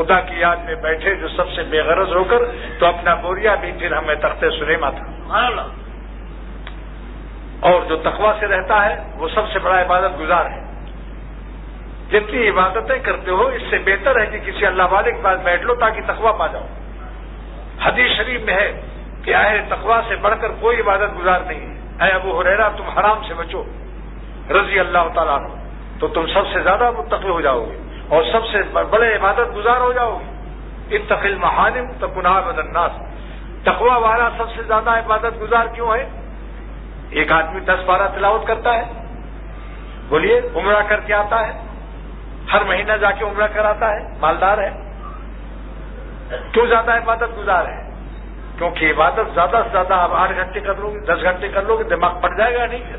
خدا کی یاد میں بیٹھے جو سب سے بے غرض ہو کر تو اپنا بوریا بھی پھر ہمیں تخت سلیما تھا۔ اور جو تقوا سے رہتا ہے وہ سب سے بڑا عبادت گزار ہے۔ جتنی عبادتیں کرتے ہو اس سے بہتر ہے کہ کسی اللہ والے کے پاس بیٹھ لو تاکہ تقوا پا جاؤ۔ حدیث شریف میں ہے کہ اے تقوا سے بڑھ کر کوئی عبادت گزار نہیں ہے۔ اے ابو حریرا تم حرام سے بچو۔ رضی اللہ تعالیٰ عنہ۔ تو تم سب سے زیادہ متقی ہو جاؤ گے۔ اور سب سے بڑے عبادت گزار ہو جاؤ۔ گے اتقل محالم تو گناہ بدناس تقوا والا سب سے زیادہ عبادت گزار کیوں ہے؟ ایک آدمی دس بارہ تلاوت کرتا ہے۔ بولیے، عمرہ کر کے آتا ہے۔ ہر مہینہ جا کے عمرہ کراتا ہے۔ مالدار ہے۔ کیوں زیادہ عبادت گزار ہے؟ کیونکہ عبادت زیادہ سے زیادہ آپ آٹھ گھنٹے کر لو گے، دس گھنٹے کر لو گے، دماغ پڑ جائے گا، نہیں پھر۔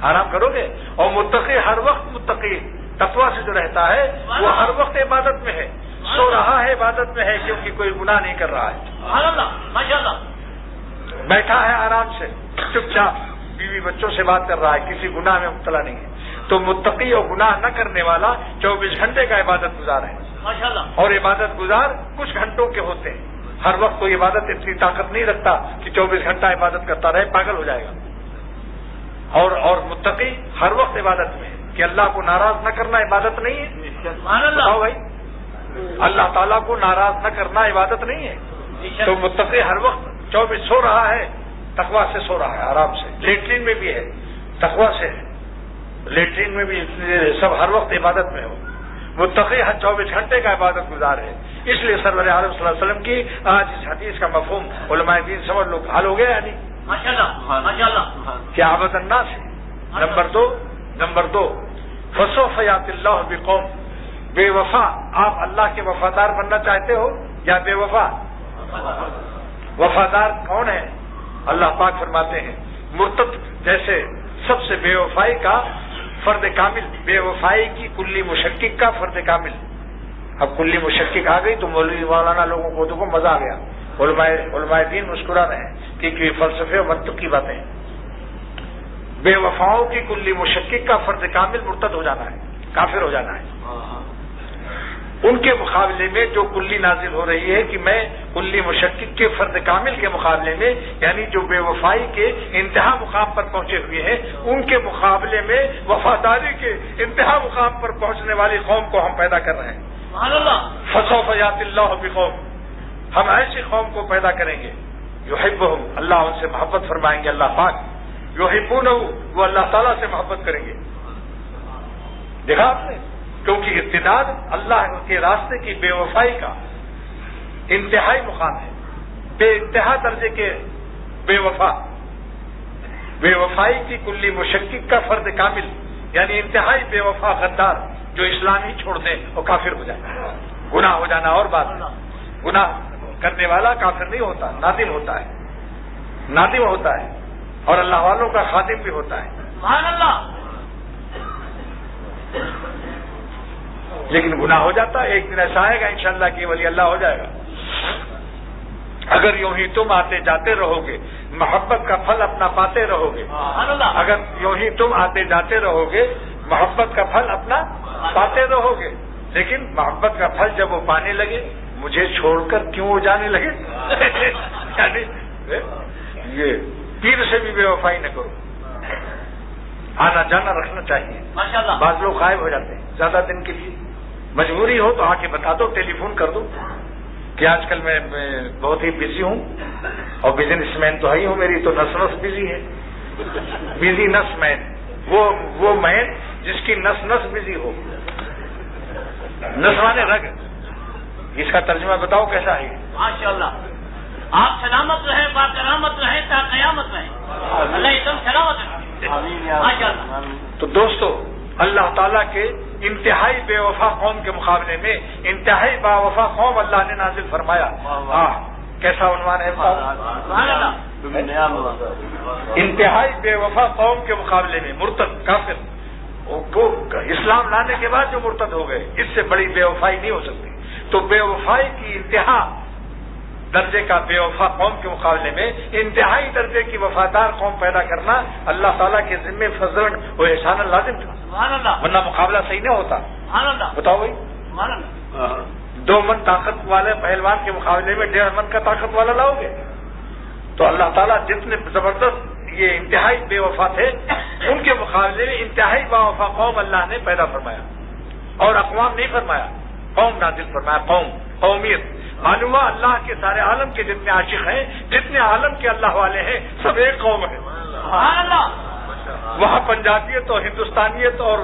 آرام کرو گے۔ اور متقی ہر وقت متقی تقوا سے جو رہتا ہے وہ ہر وقت عبادت میں ہے۔ سو رہا ہے عبادت میں ہے کیونکہ کوئی گناہ نہیں کر رہا ہے۔ بیٹھا ہے آرام سے چپ چاپ بیوی بچوں سے بات کر رہا ہے کسی گناہ میں مبتلا نہیں ہے۔ تو متقی اور گناہ نہ کرنے والا چوبیس گھنٹے کا عبادت گزار ہے۔ اور عبادت گزار کچھ گھنٹوں کے ہوتے ہیں۔ ہر وقت کوئی عبادت اتنی طاقت نہیں رکھتا کہ چوبیس گھنٹہ عبادت کرتا رہے پاگل ہو جائے گا۔ اور اور متقی ہر وقت عبادت میں کہ اللہ کو ناراض نہ کرنا عبادت نہیں ہے؟ بتاؤ بھائی. اللہ تعالیٰ کو ناراض نہ کرنا عبادت نہیں ہے؟ تو متقی ہر وقت چوبیس سو رہا ہے تقوا سے سو رہا ہے آرام سے۔ لیٹرین میں بھی ہے تقوا سے ہے۔ لیٹرین میں بھی سب ہر وقت عبادت میں ہو۔ متقی ہر چوبیس گھنٹے کا عبادت گزار ہے۔ اس لیے سرور عالم صلی اللہ علیہ وسلم کی آج اس حدیث کا مفہوم علماء دین سمجھ لوگ حل ہو گیا یعنی کیا آبد انداز ہے؟ نمبر دو نمبر دو فسو فیات اللہ بقوم. بے وفا. آپ اللہ کے وفادار بننا چاہتے ہو یا بے وفا؟ وفادار کون ہے؟ اللہ پاک فرماتے ہیں مرتب جیسے سب سے بے وفائی کا فرد کامل، بے وفائی کی کلی مشقق کا فرد کامل۔ اب کلی مشقق آ گئی تو مولوی مولانا لوگوں کو دیکھو، مزہ آ گیا۔ علماء علماء دین مسکرا رہے ہیں کہ فلسفے اور منطق کی باتیں بے وفاؤں کی کلی مشقق کا فرد کامل مرتد ہو جانا ہے کافر ہو جانا ہے۔ ان کے مقابلے میں جو کلی نازل ہو رہی ہے کہ میں کلی مشقق کے فرد کامل کے مقابلے میں یعنی جو بے وفائی کے انتہا مقام پر پہنچے ہوئے ہیں ان کے مقابلے میں وفاداری کے انتہا مقام پر پہنچنے والی قوم کو ہم پیدا کر رہے ہیں۔ فصو فیات اللہ قوم ہم ایسی قوم کو پیدا کریں گے۔ جو حب اللہ ان سے محبت فرمائیں گے اللہ پاک۔ جو حبون وہ اللہ تعالیٰ سے محبت کریں گے۔ دیکھا آپ نے؟ کیونکہ ابتداد اللہ کے راستے کی بے وفائی کا انتہائی مقام ہے۔ بے انتہا درجے کے بے وفا۔ بے وفائی کی کلی مشقق کا فرد کامل یعنی انتہائی بے وفا غدار جو اسلام ہی چھوڑ دے وہ کافر ہو جائے۔ گناہ ہو جانا اور بات۔ گناہ کرنے والا کافر نہیں ہوتا، نادم ہوتا ہے۔ نادم ہوتا ہے۔ اور اللہ والوں کا خادم بھی ہوتا ہے۔ اللہ۔ لیکن گناہ ہو جاتا ہے ایک دن ایسا آئے گا انشاءاللہ کہ ولی اللہ ہو جائے گا۔ اگر یوں ہی تم آتے جاتے رہو گے محبت کا پھل اپنا پاتے رہو گے۔ اگر یوں ہی تم آتے جاتے رہو گے محبت کا پھل اپنا پاتے رہو گے۔ لیکن محبت کا پھل جب وہ پانے لگے مجھے چھوڑ کر کیوں وہ جانے لگے؟ (laughs) یعنی یہ پیر سے بھی بے وفائی نہ کرو۔ آنا جانا رکھنا چاہیے۔ بعض لوگ غائب ہو جاتے ہیں۔ زیادہ دن کے لیے۔ مجبوری ہو تو آ کے بتا دو ٹیلی فون کر دو۔ کہ آج کل میں بہت ہی بزی ہوں۔ اور بزنس مین تو ہی ہوں میری تو نس نس بزی ہے۔ بزی نس مین وہ وہ مین جس کی نس نس بزی ہو۔ نسوانے رگ۔ اس کا ترجمہ بتاؤ کیسا ہے؟ ماشاء اللہ آپ سلامت رہے با کرامت رہے تا قیامت رہے اللہ ایک دم سلامت رہے تو دوستو اللہ تعالیٰ کے انتہائی بے وفا قوم کے مقابلے میں انتہائی با وفا قوم اللہ نے نازل فرمایا۔ ہاں کیسا عنوان ہے انتہائی بے وفا قوم کے مقابلے میں مرتد کافر۔ وہ اسلام لانے کے بعد جو مرتد ہو گئے اس سے بڑی بے وفائی نہیں ہو سکتی۔ تو بے وفائی کی انتہا درجے کا بے وفا قوم کے مقابلے میں انتہائی درجے کی وفادار قوم پیدا کرنا اللہ تعالیٰ کے ذمے فضل و احسان لازم تھا۔ ورنہ مقابلہ صحیح نہیں ہوتا۔ بتاؤ بھائی۔ دو من طاقت والے پہلوان کے مقابلے میں ڈیڑھ من کا طاقت والا لاؤ گے۔ تو اللہ تعالیٰ جتنے زبردست یہ انتہائی بے وفا تھے ان کے مقابلے میں انتہائی با وفا قوم اللہ نے پیدا فرمایا۔ اور اقوام نہیں فرمایا قوم نازل فرمایا قوم قومیت۔ معلوم اللہ کے سارے عالم کے جتنے عاشق ہیں جتنے عالم کے اللہ والے ہیں سب ایک قوم ہے وہاں پنجابیت اور ہندوستانیت اور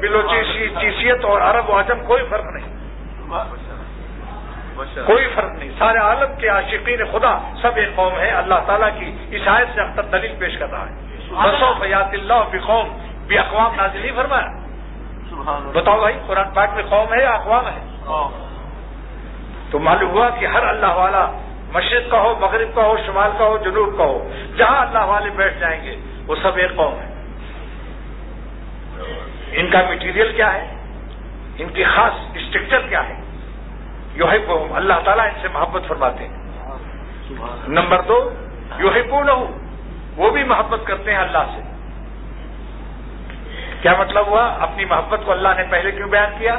بلوچی چیسیت اور عرب و عجم کوئی فرق نہیں۔ کوئی فرق نہیں۔ سارے عالم کے عاشقین خدا سب ایک قوم ہے اللہ تعالیٰ کی عیسائیت سے اختر دلیل پیش کر رہا ہے۔ بسو فیات اللہ بھی قوم بھی اقوام نازل نہیں فرمایا۔ بتاؤ بھائی قرآن پاک میں قوم ہے یا اقوام ہے؟ تو معلوم ہوا کہ ہر اللہ والا مشرق کا ہو، مغرب کا ہو، شمال کا ہو، جنوب کا ہو، جہاں اللہ والے بیٹھ جائیں گے، وہ سب ایک قوم ہے ان کا میٹیریل کیا ہے؟ ان کی خاص اسٹرکچر کیا ہے؟ یو ہے اللہ تعالیٰ ان سے محبت فرماتے ہیں۔ نمبر دو یو ہے وہ بھی محبت کرتے ہیں اللہ سے۔ کیا مطلب ہوا؟ اپنی محبت کو اللہ نے پہلے کیوں بیان کیا؟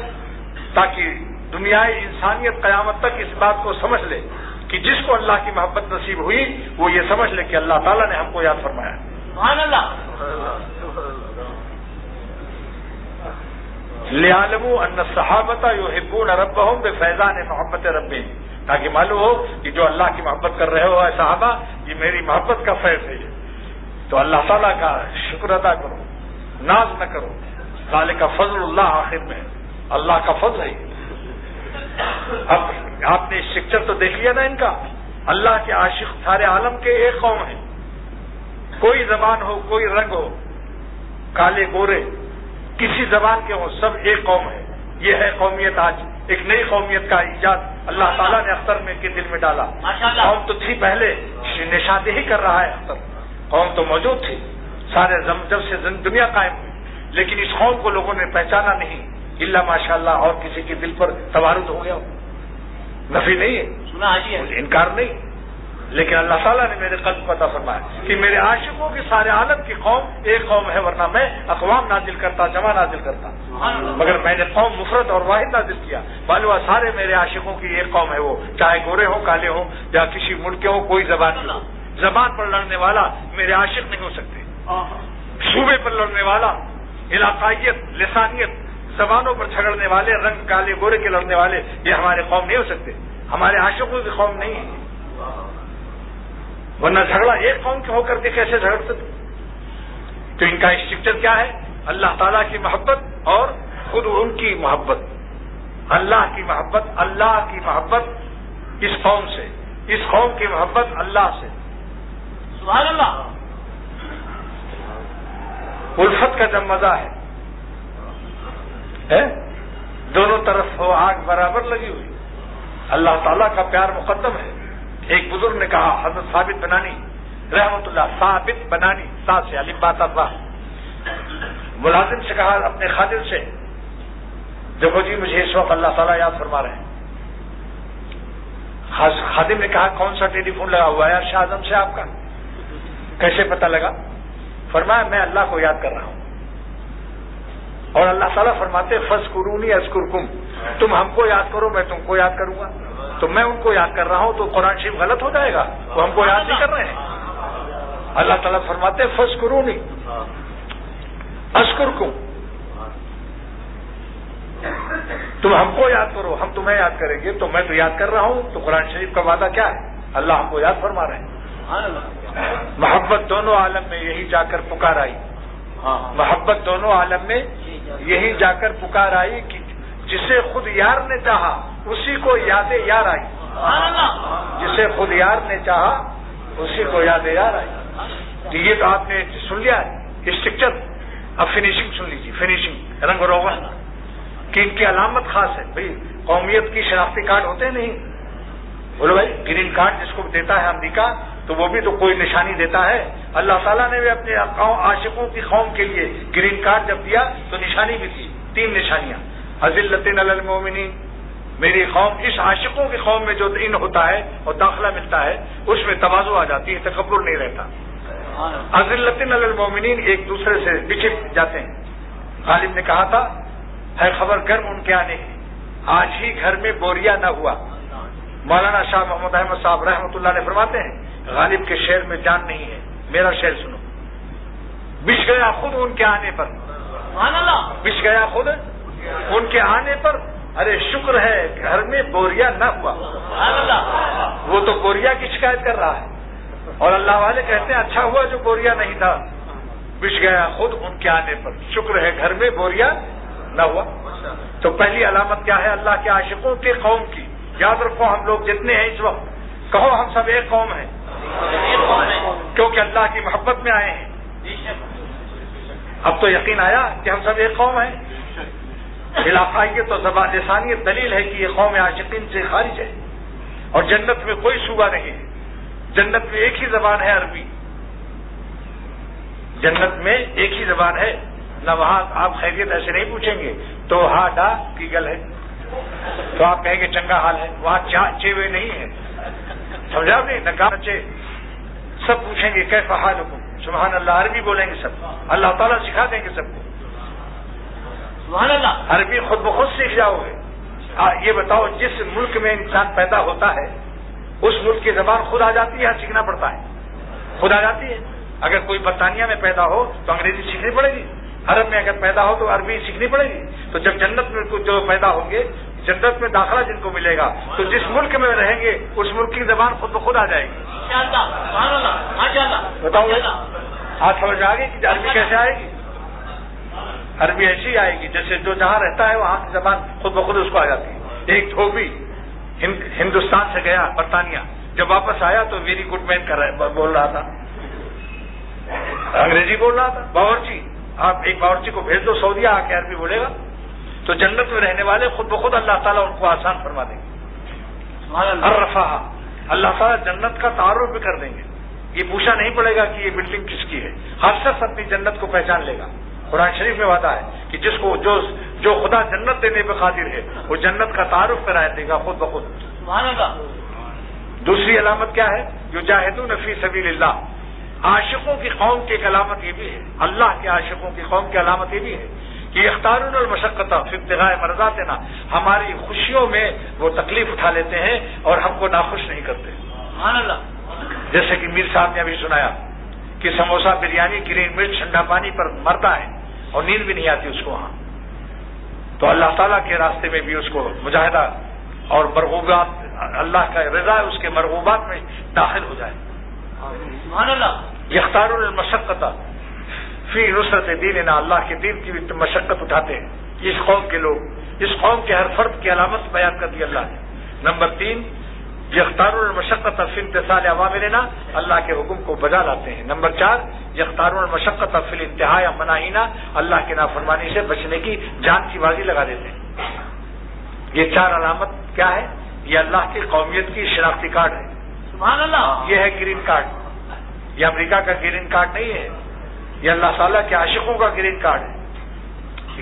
تاکہ دنیا انسانیت قیامت تک اس بات کو سمجھ لے کہ جس کو اللہ کی محبت نصیب ہوئی وہ یہ سمجھ لے کہ اللہ تعالیٰ نے ہم کو یاد فرمایا۔ سبحان اللہ۔ لعالم ان صحابت یو ہبون رب ہوں بے فیضان محبت رب تاکہ معلوم ہو کہ جو اللہ کی محبت کر رہے ہو اے صحابہ یہ میری محبت کا فیض ہے۔ تو اللہ تعالیٰ کا شکر ادا کرو ناز نہ کرو۔ کا فضل اللہ آخر میں۔ اللہ کا فضل ہے۔ اب آپ نے اسٹرکچر تو دیکھ لیا نا ان کا؟ اللہ کے عاشق سارے عالم کے ایک قوم ہے کوئی زبان ہو کوئی رنگ ہو کالے گورے کسی زبان کے ہوں سب ایک قوم ہے یہ ہے قومیت آج۔ ایک نئی قومیت کا ایجاد اللہ تعالیٰ نے اختر میں کے دل میں ڈالا۔ قوم تو تھی پہلے نشاندہی کر رہا ہے اختر۔ قوم تو موجود تھی۔ سارے جب سے دنیا قائم ہوئی لیکن اس قوم کو لوگوں نے پہچانا نہیں۔ اللہ ماشاء اللہ اور کسی کے دل پر توارد ہو گیا ہو۔ نفی نہیں ہے۔ سنا انکار نہیں۔ لیکن اللہ تعالیٰ نے میرے قلب پتہ فرمایا کہ میرے عاشقوں کے سارے عالم کی قوم ایک قوم ہے ورنہ میں اقوام نازل کرتا جمع نازل کرتا۔ مگر میں نے قوم مفرت اور واحد نازل کیا۔ معلوم سارے میرے عاشقوں کی ایک قوم ہے وہ۔ چاہے گورے ہوں کالے ہوں یا کسی ملک کے ہو کوئی زبان ہو زبان پر لڑنے والا میرے عاشق نہیں ہو سکتے۔ صوبے پر لڑنے والا علاقائیت لسانیت زبانوں پر جھگڑنے والے، رنگ کالے گورے کے لڑنے والے، یہ ہمارے قوم نہیں ہو سکتے۔ ہمارے عاشقوں کی قوم نہیں ہے۔ ورنہ جھگڑا ایک قوم کے ہو کر کے کیسے جھگڑ سکتے؟ تو ان کا اسٹرکچر کیا ہے؟ اللہ تعالیٰ کی محبت اور خود ان کی محبت۔ اللہ کی محبت، اللہ کی محبت اس قوم سے۔ اس قوم کی محبت اللہ سے۔ سبحان اللہ۔ الفت کا جب مزہ ہے۔ دونوں طرف ہو آگ برابر لگی ہوئی۔ اللہ تعالیٰ کا پیار مقدم ہے۔ ایک بزرگ نے کہا، حضرت ثابت بنانی، رحمت اللہ، ثابت بنانی سات سے علی بات ملازم سے کہا، اپنے خادم سے، دیکھو جی مجھے اس وقت اللہ تعالیٰ یاد فرما رہے ہیں۔ خادم نے کہا، کون سا ٹیلی فون لگا ہوا ہے؟ شاہ اعظم سے آپ کا۔ کیسے پتہ لگا؟ فرمایا، میں اللہ کو یاد کر رہا ہوں۔ اور اللہ تعالیٰ فرماتے فس قرونی اسکر کم تم ہم کو یاد کرو میں تم کو یاد کروں گا۔ تو میں ان کو یاد کر رہا ہوں تو قرآن شریف غلط ہو جائے گا۔ وہ ہم کو یاد نہیں کر رہے ہیں۔ اللہ تعالیٰ فرماتے فس قرونی اسکر کم تم ہم کو یاد کرو ہم تمہیں یاد کریں گے۔ تو میں تو یاد کر رہا ہوں تو قرآن شریف کا وعدہ کیا ہے؟ اللہ ہم کو یاد فرما رہے ہیں۔ محبت دونوں عالم میں یہی جا کر پکار آئی۔ محبت دونوں عالم میں یہی جا کر پکار آئی کہ جسے خود یار نے چاہا، اسی کو یاد یار آئی۔ جسے خود یار نے چاہا، اسی کو یاد یار آئی۔ تو یہ تو آپ نے سن لیا اسٹرکچر اب فنیشنگ سن لیجیے فنیشنگ رنگ روغن۔ کہ ان کی علامت خاص ہے۔ بھائی، قومیت کی شناختی کارڈ ہوتے نہیں۔ بولو بھائی، گرین کارڈ جس کو دیتا ہے امریکہ تو وہ بھی تو کوئی نشانی دیتا ہے۔ اللہ تعالیٰ نے بھی اپنے عاشقوں کی قوم کے لیے گرین کارڈ جب دیا تو نشانی بھی تھی، تین نشانیاں۔ حضل المومنین میری قوم اس عاشقوں کی قوم میں جو ان ہوتا ہے اور داخلہ ملتا ہے، اس میں توازو آ جاتی ہے، تکبر نہیں رہتا۔ عزل المومنین ایک دوسرے سے بچھڑ جاتے ہیں۔ غالب نے کہا تھا، ہے خبر گرم ان کے آنے کی۔ آج ہی گھر میں بوریا نہ ہوا۔ مولانا شاہ محمد احمد صاحب رحمۃ اللہ نے فرماتے ہیں غالب کے شہر میں جان نہیں ہے میرا شہر سنو۔ بچ گیا خود ان کے آنے پر۔ بچ گیا خود ان کے آنے پر۔ ارے شکر ہے گھر میں بوریا نہ ہوا۔ وہ تو بوریا کی شکایت کر رہا ہے۔ اور اللہ والے کہتے ہیں اچھا ہوا جو بوریا نہیں تھا۔ بچ گیا خود ان کے آنے پر۔ شکر ہے گھر میں بوریا نہ ہوا۔ تو پہلی علامت کیا ہے؟ اللہ کے عاشقوں کے قوم کی۔ یاد رکھو ہم لوگ جتنے ہیں اس وقت کہو ہم سب ایک قوم ہیں۔ کیونکہ اللہ کی محبت میں آئے ہیں۔ اب تو یقین آیا کہ ہم سب ایک قوم ہیں۔ علاقائی تو زبان لسانیت دلیل ہے کہ یہ قوم عاشقین سے خارج ہے۔ اور جنت میں کوئی صوبہ نہیں۔ ہے جنت میں ایک ہی زبان ہے عربی۔ جنت میں ایک ہی زبان ہے۔ نہ وہاں آپ خیریت ایسے نہیں پوچھیں گے۔ تو ہا ڈا کی گل ہے۔ تو آپ کہیں گے چنگا حال ہے۔ وہاں چیوے نہیں ہے سمجھا نہیں نہ بچے سب پوچھیں گے کیسا حال حکم سبحان اللہ عربی بولیں گے سب۔ اللہ تعالیٰ سکھا دیں گے سب کو۔ سبحان اللہ۔ عربی خود بخود سیکھ جاؤ گے۔ یہ بتاؤ جس ملک میں انسان پیدا ہوتا ہے اس ملک کی زبان خود آ جاتی ہے یا سیکھنا پڑتا ہے؟ خود آ جاتی ہے۔ اگر کوئی برطانیہ میں پیدا ہو تو انگریزی سیکھنی پڑے گی۔ عرب میں اگر پیدا ہو تو عربی سیکھنی پڑے گی۔ تو جب جنت میں جو پیدا ہوں گے جنت میں داخلہ جن کو ملے گا تو جس ملک میں رہیں گے اس ملک کی زبان خود بخود آ جائے گی۔ بتاؤ آج سمجھ آ گئی کہ عربی کیسے آئے گی؟ عربی ایسی آئے گی جیسے جو جہاں رہتا ہے وہاں کی زبان خود بخود اس کو آ جاتی ہے۔ ایک دھوبی ہندوستان سے گیا برطانیہ۔ جب واپس آیا تو ویری گڈ مین کر رہا بول رہا تھا۔ انگریزی بول رہا تھا باورچی۔ آپ ایک باورچی کو بھیج دو سعودیہ آ کے عربی بولے گا۔ تو جنت میں رہنے والے خود بخود اللہ تعالیٰ ان کو آسان فرما دیں گے۔ ہر رفا اللہ تعالیٰ جنت کا تعارف بھی کر دیں گے۔ یہ پوچھا نہیں پڑے گا کہ یہ بلڈنگ کس کی ہے۔ ہر شخص اپنی جنت کو پہچان لے گا۔ قرآن شریف میں وعدہ ہے کہ جس کو جو جو خدا جنت دینے پہ قادر ہے وہ جنت کا تعارف کرائے دے گا خود بخود۔ دوسری علامت کیا ہے؟ جو جاہد نفی سبیل اللہ۔ عاشقوں کی قوم کی ایک علامت یہ بھی ہے۔ اللہ کے عاشقوں کی قوم کی علامت یہ بھی ہے کہ اختار المشقت ابتغاء مرضات نا ہماری خوشیوں میں وہ تکلیف اٹھا لیتے ہیں اور ہم کو ناخوش نہیں کرتے۔ جیسے کہ میر صاحب نے ابھی سنایا کہ سموسا بریانی گرین مرچ ٹھنڈا پانی پر مرتا ہے اور نیند بھی نہیں آتی اس کو وہاں۔ تو اللہ تعالیٰ کے راستے میں بھی اس کو مجاہدہ اور مرغوبات اللہ کا رضا اس کے مرغوبات میں داخل ہو جائے۔ یختار المشقت فی نصرت دین اللہ کے دین کی مشقت اٹھاتے ہیں۔ اس قوم کے لوگ اس قوم کے ہر فرد کی علامت بیان کر دی اللہ نے۔ نمبر تین یختار المشقت فی انتصال عوام لینا اللہ کے حکم کو بجا لاتے ہیں۔ نمبر چار یختار المشقت فل انتہا یا مناہینہ اللہ کے نافرمانی سے بچنے کی جان کی بازی لگا دیتے ہیں۔ یہ چار علامت کیا ہے؟ یہ اللہ کی قومیت کی شناختی کارڈ ہے۔ سبحان اللہ! یہ ہے گرین کارڈ۔ یہ امریکہ کا گرین کارڈ نہیں ہے۔ یہ اللہ تعالیٰ کے عاشقوں کا گرین کارڈ ہے۔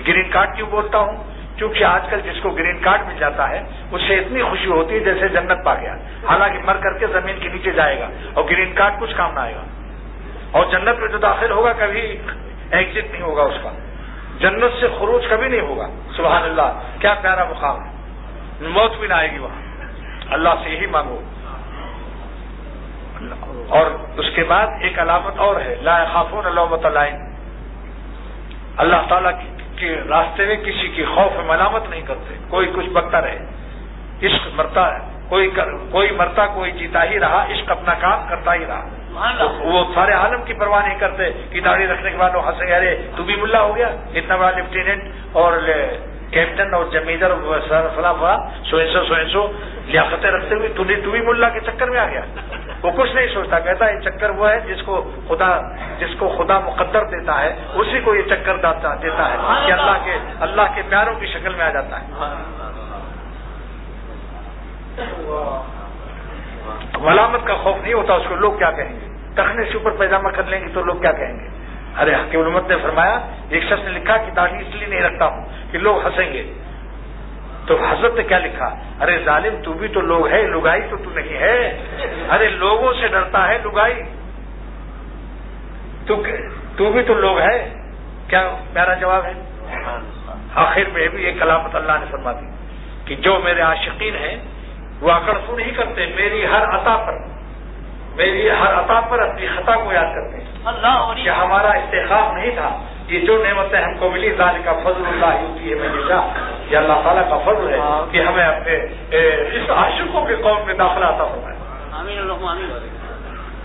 گرین کارڈ کیوں بولتا ہوں؟ کیونکہ آج کل جس کو گرین کارڈ مل جاتا ہے، اس سے اتنی خوشی ہوتی ہے جیسے جنت پا گیا۔ حالانکہ مر کر کے زمین کے نیچے جائے گا اور گرین کارڈ کچھ کام نہ آئے گا۔ اور جنت میں جو داخل ہوگا، کبھی ایگزٹ نہیں ہوگا اس کا۔ جنت سے خروج کبھی نہیں ہوگا۔ سبحان اللہ، کیا پیارا مقام۔ ہے موت بھی نہ آئے گی وہاں۔ اللہ سے یہی مانگو۔ اور اس کے بعد ایک علامت اور ہے لا خافون علامت اللہ تعالیٰ کے راستے میں کسی کی خوف ملامت نہیں کرتے کوئی کچھ بکتا رہے۔ عشق مرتا ہے کوئی کوئی مرتا کوئی جیتا ہی رہا عشق اپنا کام کرتا ہی رہا۔ وہ سارے عالم کی پرواہ نہیں کرتے کہ داڑھی رکھنے کے بعد وہ ہنسے ارے تو بھی ملا ہو گیا اتنا بڑا لیفٹیننٹ اور کیپٹن اور جمیدر فلاں فلاں سو سو سو لیاقتیں رکھتے ہوئے تو بھی ملا کے چکر میں آ گیا۔ وہ کچھ نہیں سوچتا، کہتا یہ چکر وہ ہے جس کو خدا، جس کو خدا مقدر دیتا ہے، اسی کو یہ چکر دیتا ہے کہ اللہ کے اللہ کے پیاروں کی شکل میں آ جاتا ہے۔ ملامت کا خوف نہیں ہوتا، اس کو لوگ کیا کہیں گے؟ ٹکنے سے اوپر پیجامہ کر لیں گے تو لوگ کیا کہیں گے؟ ارے حقیق علمت نے فرمایا، ایک شخص نے لکھا کہ داڑھی اس لیے نہیں رکھتا ہوں۔ کہ لوگ ہنسیں گے۔ تو حضرت نے کیا لکھا؟ ارے ظالم تو بھی تو لوگ ہے لگائی تو تو نہیں ہے۔ ارے لوگوں سے ڈرتا ہے لگائی۔ تو بھی تو لوگ ہے کیا میرا جواب ہے؟ آخر میں بھی ایک علامت اللہ نے فرما دی کہ جو میرے عاشقین ہیں وہ اکڑ نہیں کرتے میری ہر عطا پر۔ میری ہر عطا پر اپنی خطا کو یاد کرتے ہیں۔ کہ ہمارا استحقاق نہیں تھا۔ یہ جو نعمتیں ہم کو ملی ذال کا فضل اللہ ہوتی ہے ہمیشہ یہ اللہ تعالیٰ کا فضل ہے کہ ہمیں اپنے اس عاشقوں کے قوم میں داخلہ آتا فرمائے۔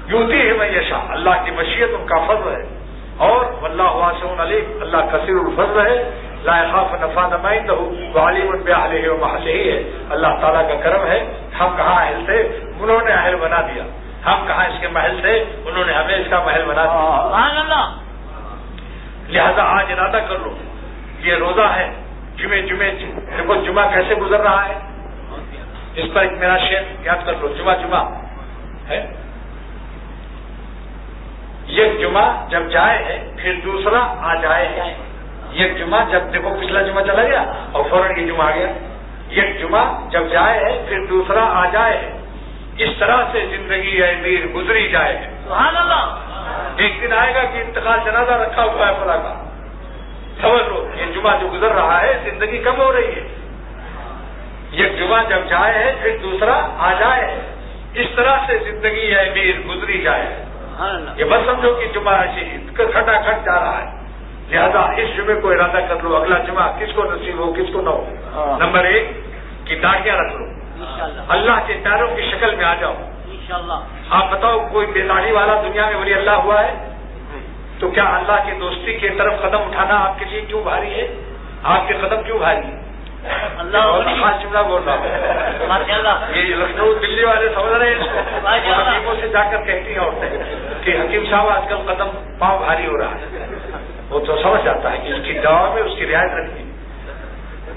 یوتی ہے میشا اللہ کی مشیت ان کا فضل ہے۔ اور اللہ واسع علی اللہ کثیر الفضل ہے۔ خاف نفا نمائند ہو عالم البیہ محل ہی ہے۔ اللہ تعالیٰ کا کرم ہے۔ ہم کہاں اہل تھے؟ انہوں نے اہل بنا دیا۔ ہم کہاں اس کے محل تھے؟ انہوں نے ہمیں اس کا محل بنا دیا۔ لہذا آج ارادہ کر لو یہ روزہ ہے جمعے جمعے دیکھو، جمعہ کیسے گزر رہا ہے؟ اس پر ایک میرا شیر یاد کر لو، جمعہ جمعہ۔ ہے؟ یہ جمعہ جب جائے ہے، پھر دوسرا آ جائے ہے۔ یہ جمعہ جب دیکھو، پچھلا جمعہ چلا گیا اور فوراً یہ جمعہ آ گیا۔ یہ جمعہ جب جائے ہے، پھر دوسرا آ جائے ہے۔ اس طرح سے زندگی ہے میر گزری جائے سبحان اللہ! ایک دن آئے گا کہ انتقال جنازہ رکھا ہوا ہے فلا کا۔ سمجھ لو یہ جمعہ جو گزر رہا ہے زندگی کم ہو رہی ہے۔ یہ جمعہ جب جائے ہے پھر دوسرا آ جائے اس طرح سے زندگی ہے میر گزری جائے یہ بس سمجھو کہ جمعہ کھٹا کھٹ جا رہا ہے۔ لہذا اس جمعے کو ارادہ کر لو اگلا جمعہ کس کو نصیب ہو کس کو نہ ہو۔ ہاں۔ نمبر ایک کی داڑیاں رکھ لو۔ اللہ کے پیروں کی شکل میں آ جاؤ۔ آپ بتاؤ کوئی بے داڑھی والا دنیا میں ولی اللہ ہوا ہے؟ تو کیا اللہ کی دوستی کی طرف قدم اٹھانا آپ کے لیے کیوں بھاری ہے؟ آپ کے قدم کیوں بھاری ہے؟ خاص جملہ بول رہا ہوں۔ یہ لکھنؤ دلی والے سمجھ رہے ہیں حکیموں سے جا کر کہتی ہیں عورتیں کہ حکیم صاحب آج کل قدم پاؤں بھاری ہو رہا ہے۔ وہ تو سمجھ جاتا ہے کہ اس کی دوا میں اس کی رعایت رکھنی۔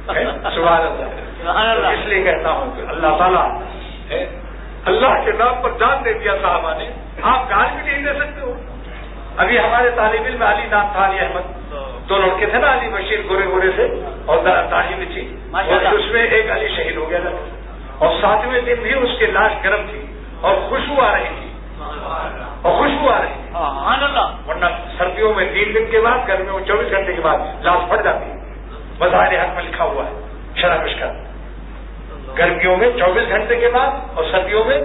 (laughs) سبحان اللہ۔ اس لیے کہتا ہوں کہ اللہ تعالیٰ اللہ کے نام پر جان دے دیا صاحبہ نے۔ آپ گاڑی بھی نہیں دے سکتے ہو۔ ابھی ہمارے طالب علم علی نام تھا علی احمد۔ دو لڑکے تھے نا علی بشیر گورے گورے سے۔ اور تعلیم تھی۔ اس میں ایک علی شہید ہو گیا تھا۔ اور ساتویں دن بھی اس کی لاش گرم تھی۔ اور خوشبو آ رہی تھی۔ اور خوشبو آ رہی تھی۔ ورنہ سردیوں میں تین دن کے بعد گرمیوں میں چوبیس گھنٹے کے بعد لاش پھٹ جاتی۔ ہے بظاہر حق میں لکھا ہوا ہے شرابش کا گرمیوں میں چوبیس گھنٹے کے بعد اور سردیوں میں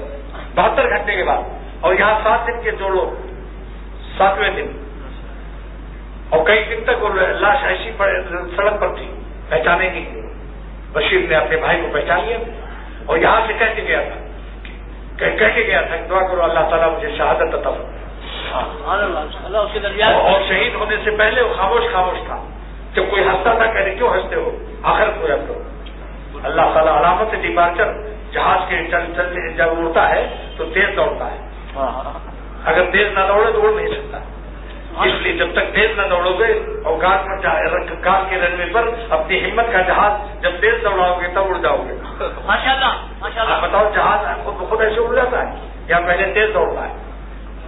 بہتر گھنٹے کے بعد۔ اور یہاں سات دن کے جوڑو ساتویں دن۔ اور کئی دن تک وہ لاش ایسی سڑک پر تھی پہچانے کی بشیر نے اپنے بھائی کو پہچان لیا اور یہاں سے کہہ کے گیا تھا۔ کہہ کے گیا تھا دعا کرو اللہ تعالیٰ مجھے شہادت عطا اور شہید ہونے سے پہلے وہ خاموش خاموش تھا۔ جب کوئی ہنستا تھا کہتے کیوں ہنستے ہو؟ آخر کوئی لوگ اللہ تعالیٰ علامت ڈپارچر جہاز کے چل چل جب اڑتا ہے تو تیز دوڑتا ہے۔ اگر تیز نہ دوڑے تو اڑ نہیں سکتا۔ اس لیے جب تک تیز نہ دوڑو گے اور گاٹ پر گاٹ کے رنوے پر اپنی ہمت کا جہاز جب تیز دوڑاؤ گے تب اڑ جاؤ گے۔ آپ بتاؤ جہاز خود بخود ایسے اڑ جاتا ہے یا پہلے تیز دوڑتا ہے؟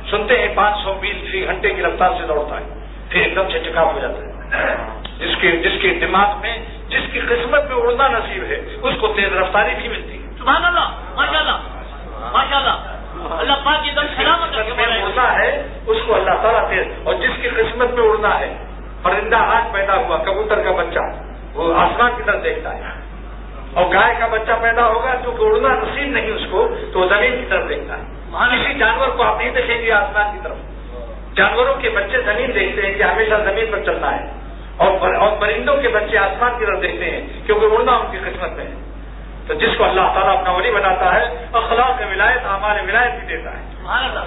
سنتے ہیں پانچ سو بیس فی گھنٹے کی رفتار سے دوڑتا ہے پھر ایک دم سے ٹکاؤ ہو جاتا ہے۔ جس کے جس کے دماغ میں جس کی قسمت میں اڑنا نصیب ہے اس کو تیز رفتاری بھی ملتی ہے۔ سبحان اللہ ماشاء اللہ ماشاء اللہ اللہ پاک کی دم سلامت میں اڑنا ہے اس کو اللہ تعالیٰ تیز اور جس کی قسمت میں اڑنا ہے پرندہ آج پیدا ہوا کبوتر کا بچہ۔ وہ آسمان کی طرف دیکھتا ہے۔ اور گائے کا بچہ پیدا ہوگا تو اڑنا نصیب نہیں اس کو تو وہ زمین کی طرف دیکھتا ہے۔ کسی جانور کو آپ نہیں دیکھیں گے آسمان کی طرف۔ جانوروں کے بچے زمین دیکھتے ہیں کہ ہمیشہ زمین پر چلنا ہے۔ اور پرندوں کے بچے آسمان کی طرف دیکھتے ہیں کیونکہ اڑنا ان کی قسمت میں ہے۔ تو جس کو اللہ تعالیٰ اپنا ولی بناتا ہے اخلاق ولایت ہمارے ولایت بھی دیتا ہے۔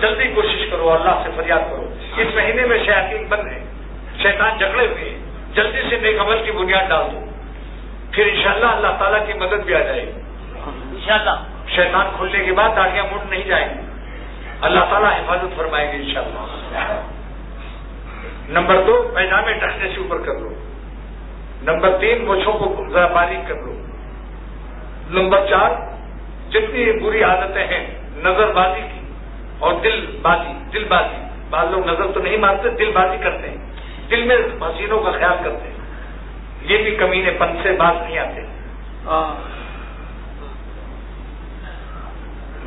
جلدی کوشش کرو اللہ سے فریاد کرو۔ اس مہینے میں شیاطین بند ہیں۔ شیطان جگڑے ہوئے جلدی سے نیک عمل کی بنیاد ڈال دو۔ پھر انشاءاللہ اللہ تعالیٰ کی مدد بھی آ جائے گی۔ شیطان کھلنے کے بعد داڑیاں مڑ نہیں جائیں گی۔ اللہ تعالیٰ حفاظت فرمائیں گے انشاءاللہ۔ نمبر دو پیجامے ڈھکنے سے اوپر کر لو۔ نمبر تین، مچھوں کو ذرا باریک کر لو۔ نمبر چار، جتنی بری عادتیں ہیں، نظر بازی کی اور دل بازی دل بازی۔ بعض لوگ نظر تو نہیں مارتے، دل بازی کرتے ہیں۔ دل میں حسینوں کا خیال کرتے ہیں۔ یہ بھی کمینے پن سے باز نہیں آتے۔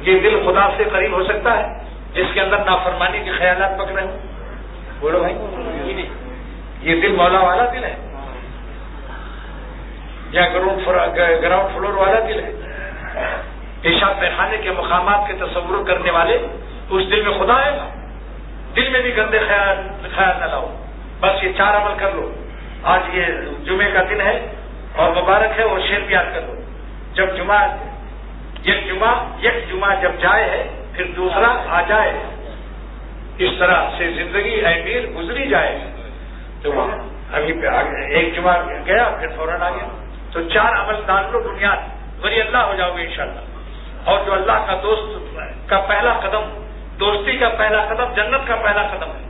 یہ دل خدا سے قریب ہو سکتا ہے، جس کے اندر نافرمانی کے خیالات پکڑے ہوں۔ بولو بھائی۔ یہ دل مولا والا دل ہے۔ یا گراؤنڈ گراؤنڈ فلور والا دل ہے۔ پیشاب پیخانے کے مقامات کے تصور کرنے والے اس دل میں خدا آئے گا دل میں بھی گندے خیال خیال نہ لاؤ۔ بس یہ چار عمل کر لو۔ آج یہ جمعے کا دن ہے اور مبارک ہے اور شیر بھی یاد کر لو۔ جب جمعہ یک جمعہ یک جمعہ جب جائے ہے، پھر دوسرا آ جائے۔ اس طرح سے زندگی امیر گزری جائے تو ابھی ایک جمعہ گیا پھر فوراً آ گیا۔ تو چار عمل ڈال لو بنیاد ولی اللہ ہو جاؤ گے انشاءاللہ۔ اور جو اللہ کا دوست کا پہلا قدم دوستی کا پہلا قدم جنت کا پہلا قدم ہے۔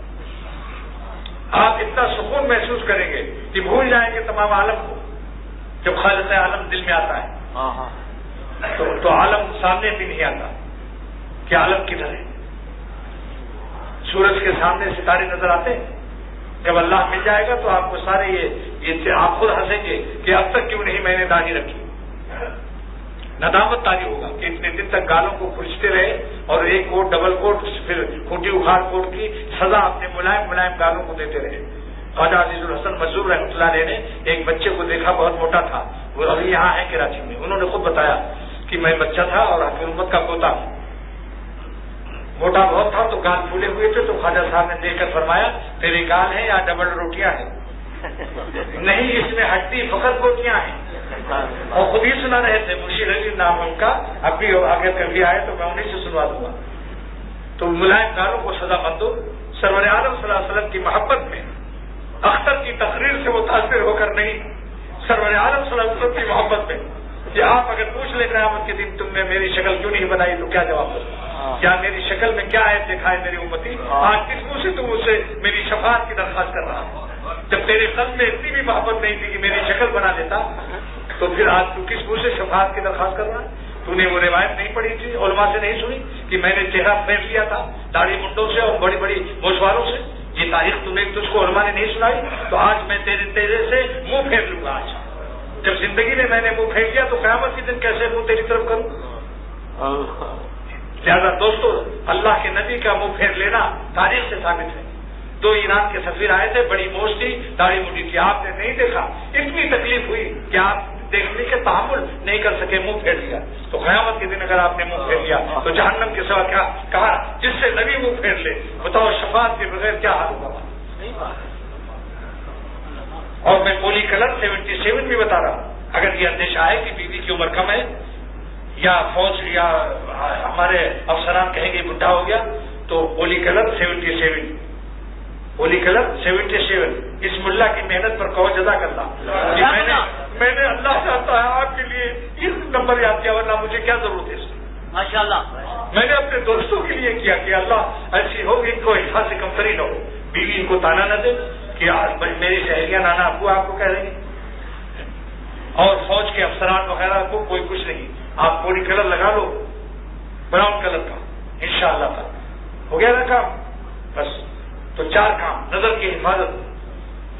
آپ اتنا سکون محسوس کریں گے کہ بھول جائیں گے تمام عالم کو۔ جب خالد عالم دل میں آتا ہے۔ ہاں، ہاں۔ تو عالم سامنے بھی نہیں آتا کہ عالم کدھر ہے۔ سورج کے سامنے ستارے نظر آتے ہیں۔ جب اللہ مل جائے گا تو آپ کو سارے یہ آپ خود ہنسیں گے کہ اب تک کیوں نہیں میں نے داڑھی رکھی۔ ندامت تاری ہوگا کہ اتنے دن تک گالوں کو کھرچتے رہے اور ایک کوٹ ڈبل کوٹ، پھر کھوٹی اخاڑ کوٹ کی سزا اپنے ملائم ملائم گالوں کو دیتے رہے۔ خواجہ عزیز الحسن مزور رحمۃ اللہ علیہ نے ایک بچے کو دیکھا، بہت موٹا تھا۔ وہ ابھی یہاں ہے کراچی میں۔ انہوں نے خود بتایا کہ میں بچہ تھا اور حکومت کا پوتا ہوں۔ موٹا بہت تھا تو گال پھولے ہوئے تھے تو خواجہ صاحب نے دیکھ کر فرمایا تیرے گال ہے یا ڈبل روٹیاں ہیں؟ (laughs) نہیں اس میں ہڈی فقط روٹیاں ہیں۔ اور خود ہی سنا رہے تھے مشیر علی نام ان کا اب بھی اگر کبھی آئے تو میں انہیں سے سنوا دوں گا۔ تو ملائم گالوں کو سزا مت دو۔ سرور عالم صلی اللہ علیہ وسلم کی محبت میں اختر کی تقریر سے متاثر ہو کر نہیں سرور عالم صلی اللہ علیہ وسلم کی محبت میں۔ کہ آپ اگر پوچھ لیں قیامت کے دن تم نے میری شکل کیوں نہیں بنائی تو کیا جواب دو ہاں۔ کیا میری شکل میں کیا ہے دکھائے میری امتی؟ ہاں۔ آج کس منہ سے تم اسے میری شفاعت کی درخواست کر رہا جب تیرے قلب میں اتنی بھی محبت نہیں تھی کہ میری شکل بنا دیتا تو پھر آج تو کس منہ سے شفاعت کی درخواست کر رہا تو نے وہ روایت نہیں پڑھی تھی علماء سے نہیں سنی کہ میں نے چہرہ پھیر لیا تھا داڑھی منڈوں سے اور بڑی بڑی موسواروں سے؟ یہ تاریخ تم نے تجھ کو علماء نے نہیں سنائی تو آج میں تیرے تیرے سے منہ پھیر لوں گا آج جب زندگی میں میں نے منہ پھینک دیا تو قیامت کے دن کیسے منہ تیری طرف کروں؟ لہٰذا دوستو، اللہ کے نبی کا منہ پھیر لینا تاریخ سے ثابت ہے۔ دو ایران کے سفیر آئے تھے، بڑی موج تھی، داڑھی مڈی تھی، آپ نے نہیں دیکھا۔ اتنی تکلیف ہوئی کہ آپ دیکھنے کے تحمل نہیں کر سکے، منہ پھیر لیا۔ تو قیامت کے دن اگر آپ نے منہ پھیر لیا، تو جہنم کے سوا کیا؟ کہا، جس سے نبی منہ پھیر لے بتاؤ شفاعت کے بغیر کیا حال ہوگا؟ اور میں پولی کلر سیونٹی سیون بھی بتا رہا ہوں۔ اگر یہ اندیشہ ہے کہ بیوی کی عمر کم ہے یا فوج یا ہمارے افسران کہیں گے بڈھا ہو گیا تو poly colour seventy seven. Poly colour seventy seven. اس ملا کی محنت پر کو جدا کرنا میں نے میں نے اللہ چاہتا ہے آپ کے لیے اس نمبر یاد کیا ورنہ مجھے کیا ضرورت ہے ماشاء اللہ میں نے اپنے دوستوں کے لیے کیا کہ اللہ ایسی ہو ان کو حصہ سے کمتری نہ ہو۔ بیوی ان کو تانا نہ دے۔ کہ میری سہیلیاں نانا ابو آپ کو کہہ دیں گے۔ اور فوج کے افسران وغیرہ کو کوئی کچھ نہیں۔ آپ پوری کلر لگا لو۔ براؤن کلر کا۔ ان شاء اللہ ہو گیا نا کام؟ بس۔ تو چار کام۔ نظر کی حفاظت۔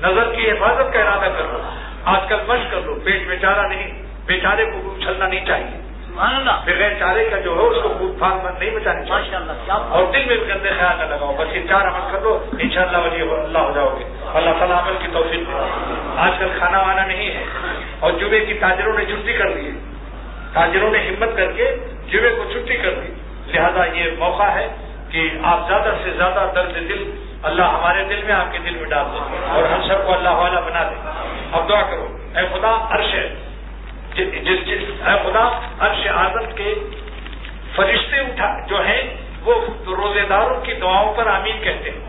نظر کی حفاظت کا ارادہ کر لو۔ آج کل مشق کر لو۔ پیٹ بیچارہ نہیں۔ بیچارے کو اچھلنا نہیں چاہیے۔ بغیر چارے کا جو ہے اس کو خود پھان مند نہیں بچانی چاہیے۔ اور دل میں گندے خیال نہ لگاؤ بس یہ چار عمل کر لو ان شاء اللہ ولی اللہ ہو جاؤ گے۔ اللہ تعالیٰ عمل کی توفیق دے۔ آج کل کھانا وانا نہیں ہے۔ اور جمعے کی تاجروں نے چھٹی کر دی ہے۔ تاجروں نے ہمت کر کے جمعے کو چھٹی کر دی۔ لہذا یہ موقع ہے کہ آپ زیادہ سے زیادہ درد دل اللہ ہمارے دل میں آپ کے دل میں ڈال دیں اور ہم سب کو اللہ والا بنا دیں اب دعا کرو اے خدا عرش جس جس خدا، عرش اعظم کے فرشتے اٹھا جو ہیں، وہ روزے داروں کی دعاؤں پر آمین کہتے ہیں۔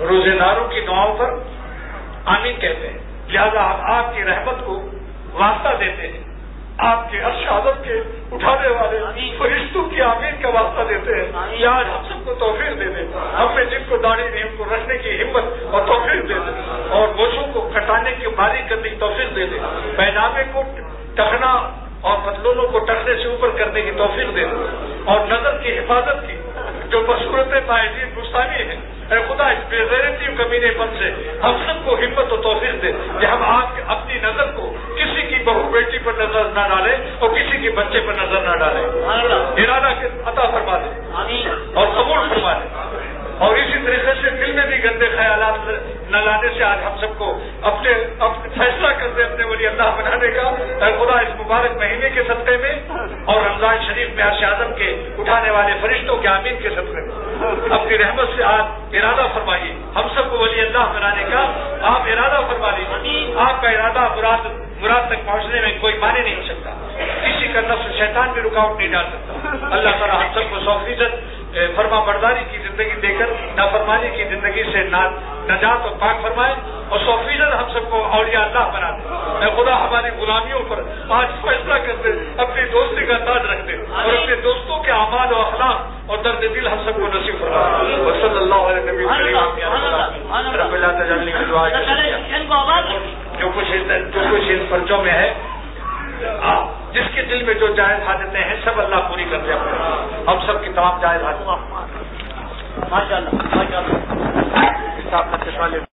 روزے داروں کی دعاؤں پر آمین کہتے ہیں۔ لہذا آپ کی رحمت کو واسطہ دیتے ہیں۔ آپ کے ارشادت کے اٹھانے والے فرشتوں کی آمین کا واسطہ دیتے ہیں۔ یا آج ہم سب کو توفیق دے دیں۔ ہم نے جن کو داڑھی دی ان کو رکھنے کی ہمت اور توفیق دے دیں۔ اور گوشوں کو کٹانے کی باری کرنے کی توفیق دے دیں۔ پیداوے کو ٹکنا اور پتلونوں کو ٹکنے سے اوپر کرنے کی توفیق دے دیں۔ اور نظر کی حفاظت کی۔ جو بصورت پائے گستانی ہے۔ اے خدا اس بے غیرتی کمینے پن سے ہم سب کو ہمت و توفیق دے کہ ہم آپ اپنی نظر کو کسی کی بہو بیٹی پر نظر نہ ڈالیں اور کسی کے بچے پر نظر نہ ڈالیں۔ ارادہ عطا فرما دیں اور قبول فرما دیں اور اسی طریقے سے دل میں بھی گندے خیالات نہ لانے سے آج ہم سب کو اپنے فیصلہ کرتے اپنے ولی اللہ بنانے کا۔ خدا، اس مبارک مہینے کے سطح میں اور رمضان شریف میں ارشادم کے اٹھانے والے فرشتوں کے آمین کے سطح میں۔ اپنی رحمت سے آپ ارادہ فرمائیے۔ ہم سب کو ولی اللہ بنانے کا آپ ارادہ فرما لیجیے آپ کا ارادہ مراد مراد تک پہنچنے میں کوئی مانے نہیں ہو سکتا۔ کسی کا نفس شیطان بھی رکاوٹ نہیں ڈال سکتا۔ اللہ تعالیٰ ہم سب کو سو فیصد فرما برداری کی زندگی دے کر نافرمانی کی زندگی سے نجات اور پاک فرمائے اور سو فیصد ہم سب کو اولیاء اللہ بنا دے میں خدا ہماری غلامیوں پر آج فیصلہ کرتے اپنی دوستی کا تاج رکھ دے اور اپنے دوستوں کے اعمال و اخلاق اور درد دل ہم سب کو نصیب فرما صلی اللہ علیہ نبی رب اللہ تجلی کی دعا جو کچھ جو کچھ ان پرچوں میں ہے جس کے دل میں جو جائز حاجتیں ہیں، سب اللہ پوری کر دیا ہم سب کی تمام جائز حاجت